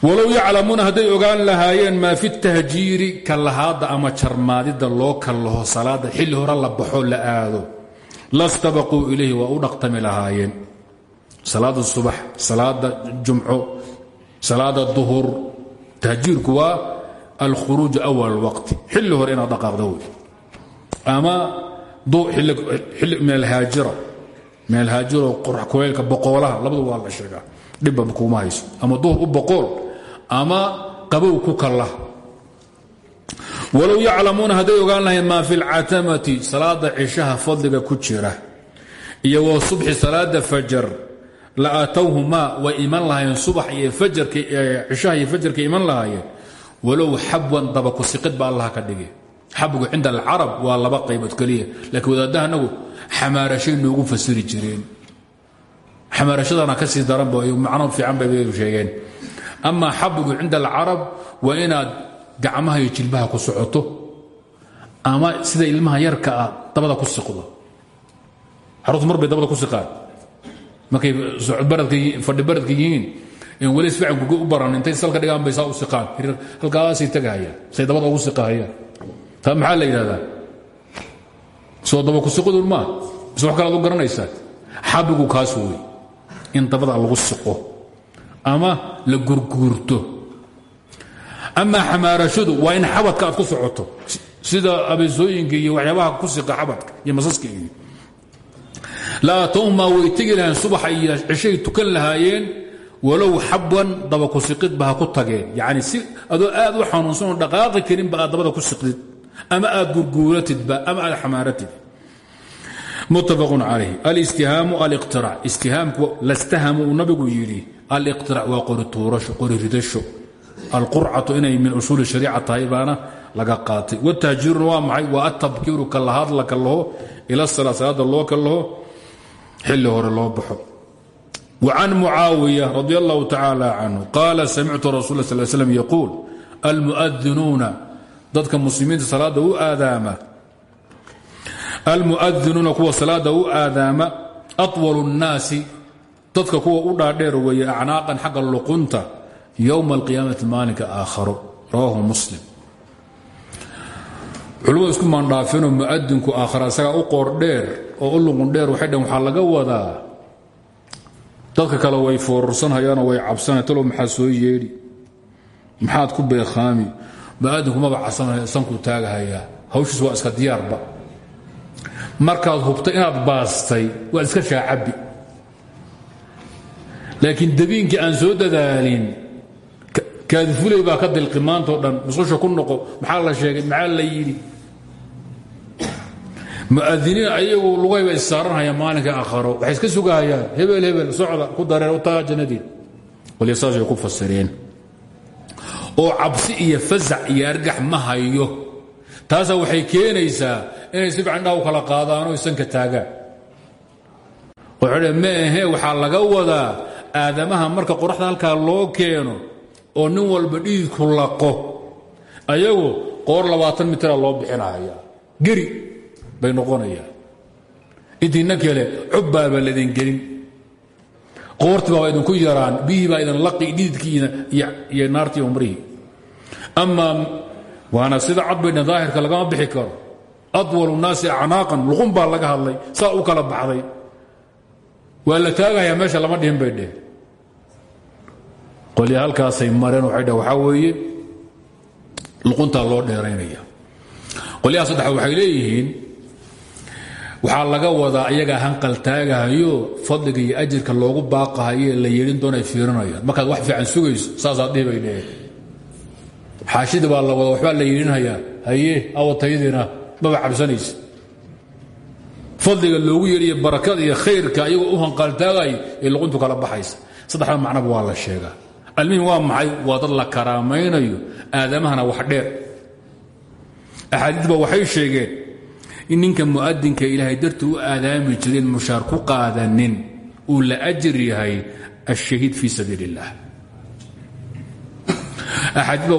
walow yaclamuuna hadday ogaan lahaayeen maa fi tahjiiri kallahaadda ama jarmaadidda loo kallaho salaadda xilli hore la baxo la aado lastabaquu ilayhi waa u dhaqtami lahaayeen. Salaada subax salaada jumco salaada duhur tahjiirku waa alkhuruuj awal waqti xilli hore inaad dhaqaaqdo wey. Ama min alhaajira min alhaajira qorax kuleylka boqoolaha labadu waa la sheegaa dhibba kuuma hayso. Ama ama qabow ku kalla. Walow yaclamuuna hadday ogaan lahayn maa fi lcatamati salaada cishaha fadliga ku jira iyo wa subxi salaada fajar la aatowhumaa way iman lahaayeen subax iyo cishaha iyo fajarka iman lahaayeen. Walow xabwan dabakusiqid ba allah ka dhigay. Xabgu cinda alcarab waa laba qaybood keliya. Laakiin wadaaddaha anagu xamaarashay noogu fasiri jireen. Xamaarashadana ka sii daranba macno fiican bay sheegeen amaa xabgu cinda alcarab waa inaad gacmaha iyo jilbaha ku socoto ama sida ilmaha yarka dabada ku siqdo carruurtu mar bay dabada ku siqaan markay fadhibaradka yihiin weli sficankuga u baran intay salka dhigaan bay saa u siqaan halkaasay tagahayaan say dabada ugu siqahayaan taa maxaa la yidhahdaa soo daba ku siqidun maa mise wax garanaysaa xabigu kaas wey in dabada lagu siqo ama la gurguurto. Amaa xamaarashadu waa in xabadka aad ku socoto. Sida abeesooyinka iyo waxyaabaha ku siqa xabadka iyo masaska iyo. Laa towmaa way tegi lahayen subaxa iyo cishay tukan lahaayeen walow xabwan daba ku siqidba ha ku tageen. Yacni si adoo aad u xanuunsanoo dhaqaaqi karinba aad dabada ku siqdid ama aad gurguuratidba ama aad xamaaratid muttafaqun calayh alistihaamu aliqtiraac istihaamku lastahamu uu nabigu yidhi aliqtiraac waa qori tuurasho qori ridasho alqurcatu inay min usuuli shariica tahay baana laga qaatay wtahjiiruna waa maxay waa atabkiiru kalahad la kallaho ila salaa salaada loo kallaho xilli hore loo baxo وcan mucaawiya radi allahu tacaala canhu qaala samictu rasul sl slm yaquul almuadinuuna dadka muslimiinta salaada u aadaama almuadinuuna kuwa salaada u aadaama aطwal الnaasi dadka kuwa u dhaadheer weeye acnaaqan xagga luqunta yowma alqiyaamati maalinka aakharo. Rawaahu muslim. Culimmadu isku maandhaafinoo muadinku aakhara isagaa u qoor dheer oo u luqun dheer waxay dhaheen waxaa laga wadaa dadka kale way foorarsanhayaanoo way cabsanaya talow maxaa soo yeedhi? Maxaad ku beekhaami? Muadinku maba cabsanaya sankuu taagahayaa. Hawshiis waa iska diyaarba. Markaad hubtay inaad baastay waad iska shaacabi laakiin dabiinkii aan soo dadaalin kaadifuley baa ka dilqi maantao dhan musqusha ku noqo maxaa la sheegay maxaa la yidhi? Muadiniin ayagu lugayba issaaranhayaan maalinka akharo waxay iska sugahayaan hebel hebel socda ku dareer u taga jannadiin. Qolya saasay ku fasireen oo cabsi iyo fasac iyo argax ma hayo. Taasaa waxay keenaysaa inay si fiican dhaa u kala qaadaanoo isanka taagaan. Wuxuu ma ahee waxaa laga wadaa aadamaha marka qoraxda halkaa loo keeno oo nin walba dhiidku laqo ayagu qoor labaatan mitraa loo bixinaya geri bay noqonayaan. Intiina kale cubbaaba ladin gelin. Qoortii baaba idinku yaraan biyihii baa idin laqi dhiidkiina iyo naartii umrihii amaa waana sida cad baydhan daahirka lagama bixi karo. Adwalu nnaasi acnaaqan luqun baa laga hadlay saa u kala baxday waa la taagayaa meesha lama dhihin bay dheh qolya halkaasay mareen waxay dheh waxaa weeye luquntaa loo dheeraynaya qolyaha saddexaad waxay leeyihiin waxaa laga wadaa iyagaa hanqal taagahayo fadliga iyo ajirka loogu baaqahaye la yeedhin doonay fiirinayaan. Markaad wax fiican sugayso saasaad dhihi bay dheheen. Baa la wada waxbaa la yeedhinhayaa. Haye awataydiina maba cabsanaysa fadliga loogu yeedhiyo barakada iyo khayrka iyagoo u hanqaltaagay ee luquntu kala baxaysa. Saddexda macnaba waa la sheegaa. Almihim waa maxay? Waa la karaamaynayo aadamahana wax dheer. Axaadiidba waxay sheegeen in ninka mu'adinka ilaahay dartii u aadaami jireen mushaar qaadanin uu la ajir yahay ashahiid fii sabiil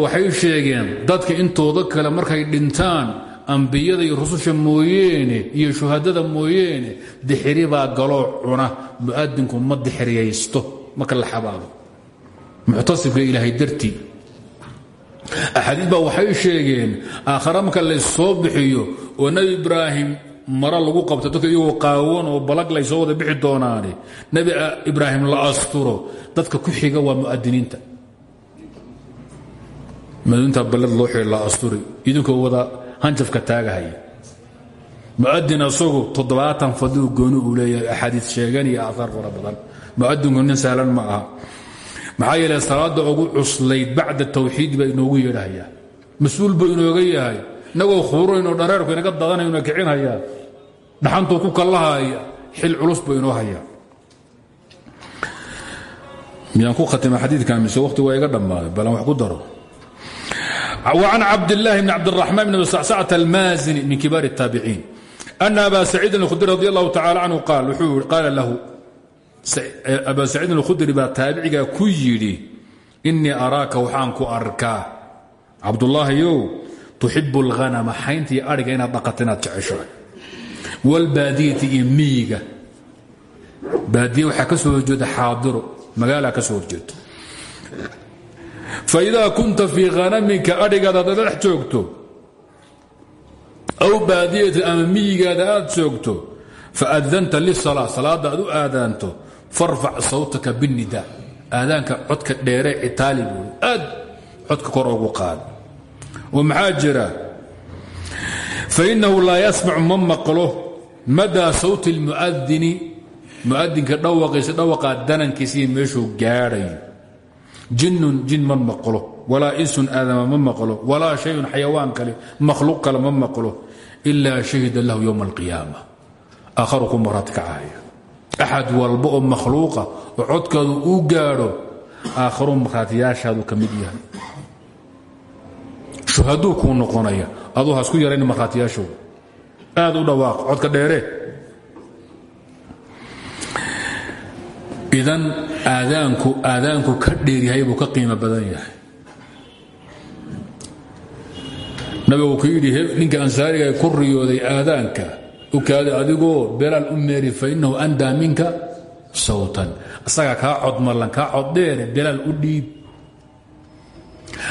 waxay sheegeen dadka intooda kale markay dhintaan ambiyada iyo rususha mooyeene iyo shuhadada mooyeene dixiri baa galoo cuna. Mu'adinku ma dixiriyaysto marka la xabaado. Muctasibka ilaahay dartii. Axaadiid baa waxay sheegeen aakhara marka laysoo bixiyo oo nebi ibraahim mara lagu qabto dadka iyagoo qaawan oo balag laysoo wada bixi doonaane nebi ibraahim la asturo. Dadka ku xiga waa mu'adiniinta muadiniinta ballad loo xidhi la asturi idinkoo wada hanjafka taagahaya muadin asagu toddobaatan fadliu gooni uu leeyahay axaadiis sheegan iyo aahaar fara badan. Muadinku nin ma aha. Maxaa yeele salaada ugu cuslayd bacda tawxiid baa inoogu yeedhahayaa mas'uul buu inooga yahay inagoo khuurayno dhareerku inaga dadanayno kicinhayaa dhaxantuu ku kallahaya xil culus buu inoo hayaa miyaan khatima xadiidkan mise waqti waa iga dhammaaday balan wax ku daro وعن عبد الله بن عبد الرحمن بن سعسعة المازني من كبار التابعين أن أبا سعيد الخدري رضي الله تعالى عنه قال قال له أبا سعيد الخدري baa taaبiciga ku yidhi إنii أراaka waxaan ku arkaa cabdاللahiyow تuxiب الغنم xayntii ariga inaad dhaqata inaad jeceshahay والbaadiyati iyo miyiga baadiye waxaa ka soo horjeeda xaadiro magaalaa ka soo horjeedo faidaa kunta fii hanamika adhigaada haddaad dhex joogto aw baadiyati ama miyigaada aad joogto faadanta lisalaa salaadda aad u aadaanto farfac sawtaka biاnida aadaanka codka dheere citaali buui aad codka kor ugu qaad oo maxaa jira fainahu laa yasmacu ma maqlo madaa sawti اlmuadini muadinka dhawaqiisa dhawaqaa danankiisa iyo meeshuu gaadhayo jinnun jin ma maqlo walaa insun aadama ma maqlo walaa shayun xayawaan kale makhluuq kale ma maqlo ilaa shahida lahu yowma alqiyaama. Aakharu ku marad kacaya axad walba oo makhluuqa oo codkaadu uu gaadho aakharu marhaatiyaashaadu ka mid yahay. Shuhaduu kuu noqonaya aduu hasku yarayn markhaatiyaashow aad u dhawaaq codka dheere idan aadaanku aadaanku ka dheeryahay buu ka qiimo badan yahay. Nabigu ku yidhi ninka ansaariga ku riyooday aadaanka u kaaday adigoo belaal u meeri fa innahu andaa minka sawtan. Isagaa kaa codmallan kaa coddheere belaal u dhiib.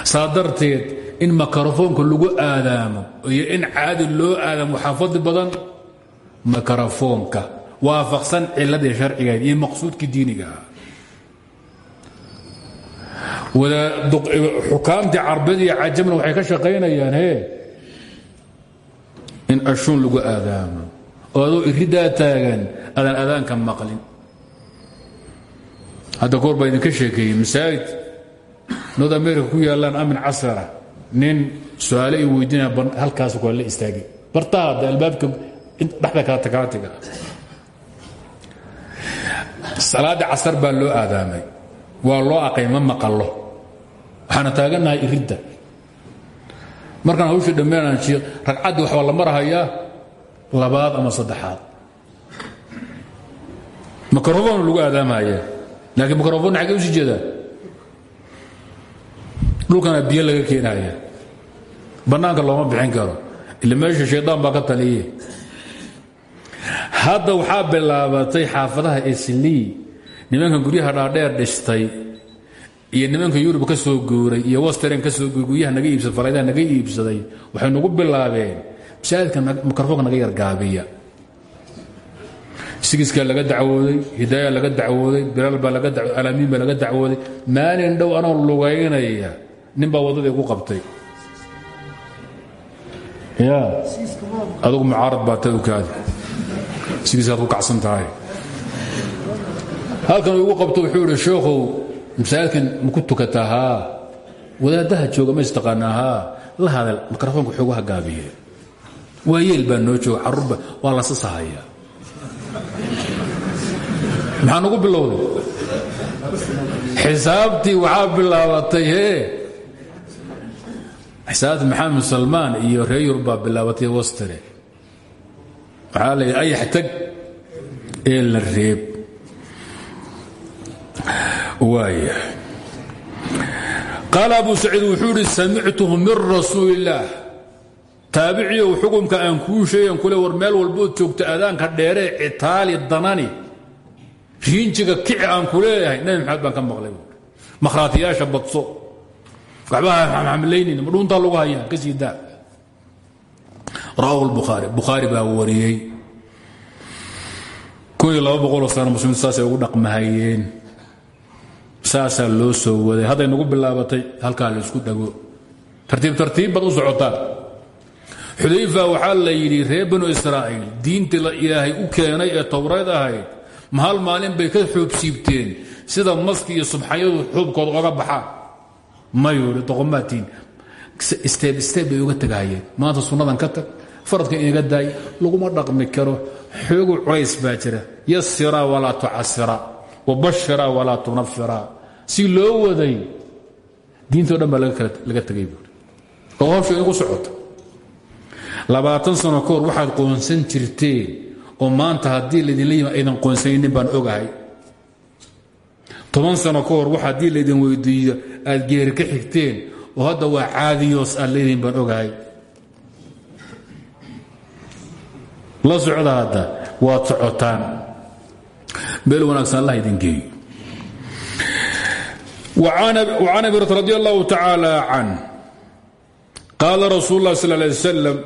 Saa darteed in makarafoonka lagu aadaamo iyo in caadi loo aadaamo waxaa badan makarafoonka waafaqsan ciladii sharcigayd iyo maqsuudkii diiniga. Ah xukaamtii carbeed iyo cajamna waxay ka shaqaynayaan he in ashuun lagu aadaamo. Oo adoo iridaa taagan adaan adaanka maqlin. Hadda koor baa idinka sheekeeyey masaajid. North america ku yaallaan amin casara nin su'aale i weydiinaya halkaas kua la istaagay bartaa hadda albaabka dhexda kala salaadda casar baa loo aadaamay. Waa loo aqay ma maqallo. Waxaana taagannahay iridda. Markaan hawshii dhammeenaan ragcaddii waxbaa la marahayaa? Labaad ama saddexaad. Mikrofon lagu aadaamaya laakiin mikrofon xaggee u sii jeedaa? Dhulkana biyo laga keenaya bannaanka looma bixin karo. Ila meesha shaydaan baa hadda waxaa bilaabatay xaafadaha eslii nimanka guryaha dhaadheer dhistay. Iyo nimanka yurub ka soo guuray iyo western ka soo guuray guryaha naga iibsaday falaydaha naga iibsaday waxay nagu bilaabeen. Masaajidka mikrofoonka naga yargaabiya sigiskaa laga dacwooday hidaaya laga dacwooday bilaal baa laga alaamiin baa laga dacwooday. Maalin dhow anoo lugaynaya nin baa waddadii ku qabtay. Ya adugu mucaarad baa tawkaadi sigiisaad ku kacsan tahay. Halkan igu qabto wuxuu idhi sheekhow masaajidkan maku tukataa haa wadaaddaha jooga ma istaqaanaa haa la hadal mikrofoonka xoogu hagaabiye waa yeel baa noo jooga carruurba waa la sasahaya. Maxaa nagu bilowday? Xisaabtii waxaa bilaabatay hee xisaabtii maxamed salmaan iyo reer yurub baa bilaabatay wastare waxaa la ayax tag ee la reeb abu saciid wuxuu idhi min rasuuli illaah taabiciyow aan kuu sheegan kule war meel walbood joogto aadaanka dheeree citaali danani riinjiga kici aan ku leeyahay nabi maxamed baan ka maqlay makhraatiyaasha badso waxba hamlaynin ma dhuuntaa lagu hayaa ka sii rawahu bukhaari. Baa wariyey. Kun iyo laba boqoloo sano muslimiintu saasay ugu dhaqmahayeen. Saasaa loo soo waday. Hadday nagu bilaabatay halkaa la isku dhago. Tartiib tartiib baad u socotaan. Xudayfa waxaa la yidhi reer banu israa'iil diintii la ilaahay u keenay ee towreed ahayd ma hal maalin bay ka xoobsiibteen sida maski iyo subxayadu xuubkooda oga baxaan mayuu i doqomaatiin steeb steeb bay maanta sunnadan ka tag faradka inaga daay laguma dhaqmi karo. Xoogu culays baa jira. Yasira walaa tucasira wabashira walaa tunafira. Si loo waday diintao dhan baa laga tegay buui oo hawsha inagu socoto labaatan sano ka hor waxaad qoonsan jirteen oo maanta haddii laydinla yima aydan qoonsaynin baan ogahay. Toban sano ka hor wax haddii laydin weydiiyo aad geeri ka xigteen oo hadda waa caadiyoos aad leedihin baan ogahay la socda hadda waad socotaan meel wanaagsan allah idin geeyo وعن أبي رضي الله تعالى عنه قال رسول الله صلى الله عليه وسلم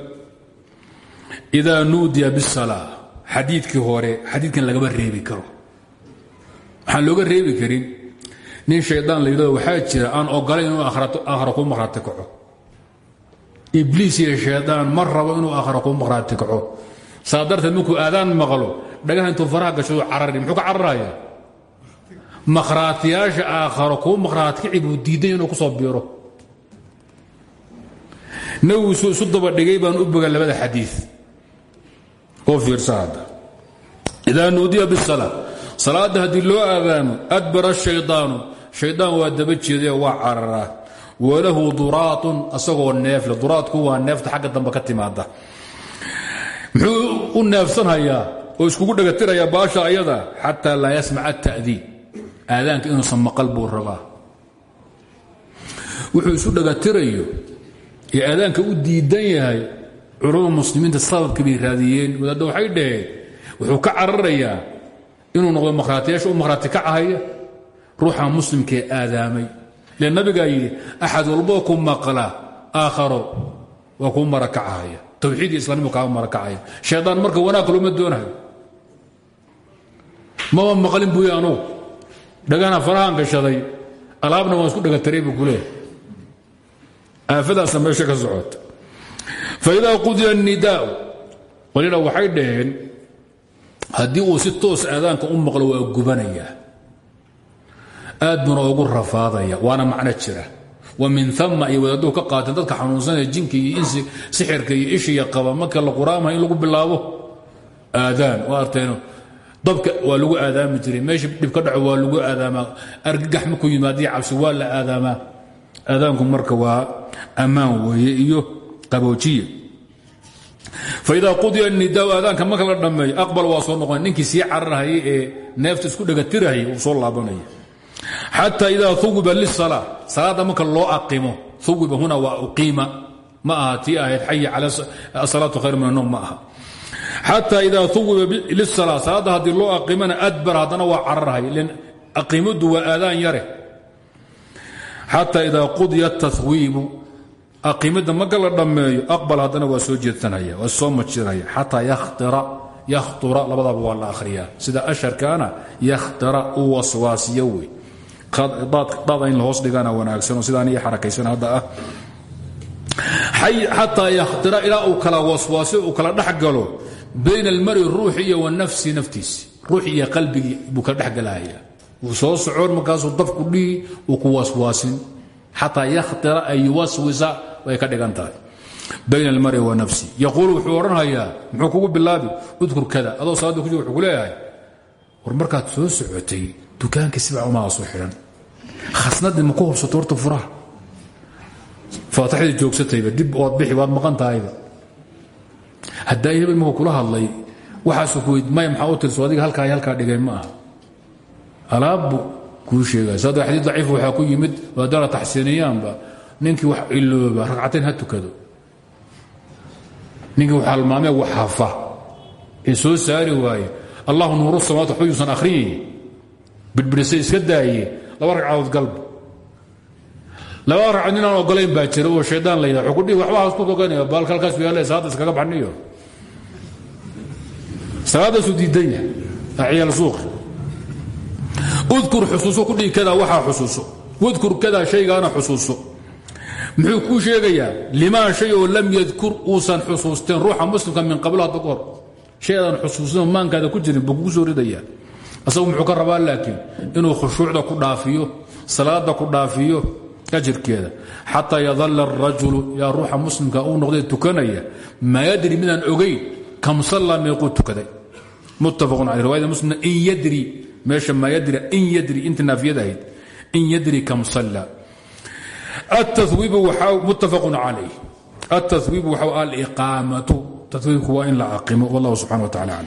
إذا نودي بالصلاة xadiidkii hore xadiidkan lagama reebi karo waxaan looga reebi karin nin shaydaan la yidhahdo waxaa jira aan ogolayn inuu aakhra kuu maqhraati kaco ibliis iyo shaydaan ma rabo inuu aakhra kuu maqhraati kaco saa darteed markuu aadaan maqlo dhagaha intuu faraha gashadu carari muxuu ka cararaya? Makhraatiyaasha aakharo kaci buu diiday inuu ku soo biiro. Nabigu isu dabadhigay baan u boga labada xadiid oo fiirsa hadda idaa nuudiya bisalaa salaadda haddii loo aadaamo adbara shaydaanu shaydaan waa daba jeedayo waa cararaa. Walahu duraatun asagoo neefle duraadku waa neefta xagga dambe ka timaada muxuu u neefsanhayaa oo iskugu dhagatirayaa baasha ayada? Xataa laa yasmac ata'diin aadaanka inuusan maqal buu rabaa. Wuxuu isu dhagatirayo ee aadaanka u diidan yahay culumada muslimiinta sababka bay raadiyeen. Wadaadda waxay dhaheen wuxuu ka cararayaa inuu noqdo makhraatiyaasha u makhraati kacahaya ruuxa muslimkee aadaamay. Le nabigaa yidhi axad walboo ku maqla aakharo waa kuu marakacahaya tawxiid iyo islaamnimu kaaga marakacaya shaydaan marka wanaag kaloma doonayo. Maba maqlin buuy anugu. Dhagana farahaan gashaday alaabna waan isku dhagataray buu ku leehay aafadaasna meesha ka socota. Faidaa qudiya الnidaau walina waxay dhaheen haddii uu si toos aadaanka u maqlo waa gubanayaa. Aad buna ugu rafaadaya waana macno jira wa min ama iyo wadaaduu ka qaateen dadka xanuunsanaya jinka iyo insi sixirka iyo ishiya qaba. Marka la quraamha in lagu bilaabo aadaan waa arteeno. Dabka waa lagu aadaami jiray. Meesha dhib ka dhaco waa lagu aadaamaa. Argagax markuu yimaadiyo cabsi waa la aadaamaa. Aadaanku marka waa ammaan weeye iyo qaboojiye. Faidaa qudiya nidaa aadaanka marka la dhammeeyo aqbal waa soo noqon. Ninkii sii cararhayay ee neefta salaadda marka loo aqimo uwiba huna waa uqiima ma aha tii ahayd cala asalaatu khayr min anoom ma aha. Xata idaa uwiba lisala salaadda haddii loo aqimana adbar haddana waa cararhay len aqimadu waa aadaan yare. Xata idaa qudiya tawiibu aqimada marka la dhammeeyo aqbal haddana waa soo jeedsanaya waa soo majiraya. Xataa yakhtura labadaba waa la akhriyaa. Sida asharkaana yakhtira daada in la hoos dhigana wanaagsanoo sidaan iyo xarakaysan hadda ah. Xataa yakhtira ilaa uu kala waswaasiyo uu kala dhex galo bayna almari ruuxi iyo wanafsi naftiisi. Ruuxi iyo qalbigii buu kala dhexgalaya wuu soo socon dafku dhihi uu ku waswaasin. Xataa yakhtira ay yuwaswisa way ka dhigan tahay. Bayn almari wa nafsi. Yaquulu wuxuu odhanhayaa muxuu kugu bilaabi udkur kada. Adoo salaadda ku jir wuxuu leeyahay war soo socotay dukaanka sibac umaa soo xidhan khasnadii ma ku hubsato horta furaha? Faataxdii joogsatayba dib ood bixi waad maqan tahayba haddaa hebel markuu kula hadlay waxaasu ku weyd maya maxaa u tirso? Adiga halkaa halkaa dhigay ma aha. Alaabbu kuu sheegaya saada xadiid daciif waxaa ku yimid waadala taxsiiniyaanba ninkii wax ilooba ragcateen ha tukado. Ninkii wax halmaamee wax hafa. Ee soo saari waaye allahu nuuru samawaat waxba yuusan akhriyayn bidhbidhise iska daaye laba ragcadood galba laba ragcad ninaan ogolayn baa jira oo shaydaan la yidhaha xukudhihi waxba haas ku oganaya baalka halkaas yaale salaadda iskaga baxniyo. Salaadaasuu diidan yahay ciyaal suuqi udkur xusuuso ku dhihi kadaa waxaa xusuuso. Wadkur kadaa shaygaana xusuuso. Muxuu kuu sheegayaa limaa shay oo lam yadkur uusan xusuusteen ruuxa muslimka min qablo hadda ka hor. Shay aadan xusuusino maankaada ku jirin buu kugu soo ridayaa asagu muxuu ka rabaa laakiin inuu khushuucda ku dhaafiyo salaada ku dhaafiyo ajirkeeda xataa yadalla arajulu yaa ruuxa muslimka uu noqday tukanaya maa yadri midaan ogayn kam salla meequu tukaday muttafaqun caley riwaayada muslimna in yadri meesha maa yadri in yadri inta naafiyada ahayd in yadri kam salla muttafaqun calayh التثويب وxو الإقاamaة تثويبku waa in la aqimo والله سبحانه وتعالى أعلم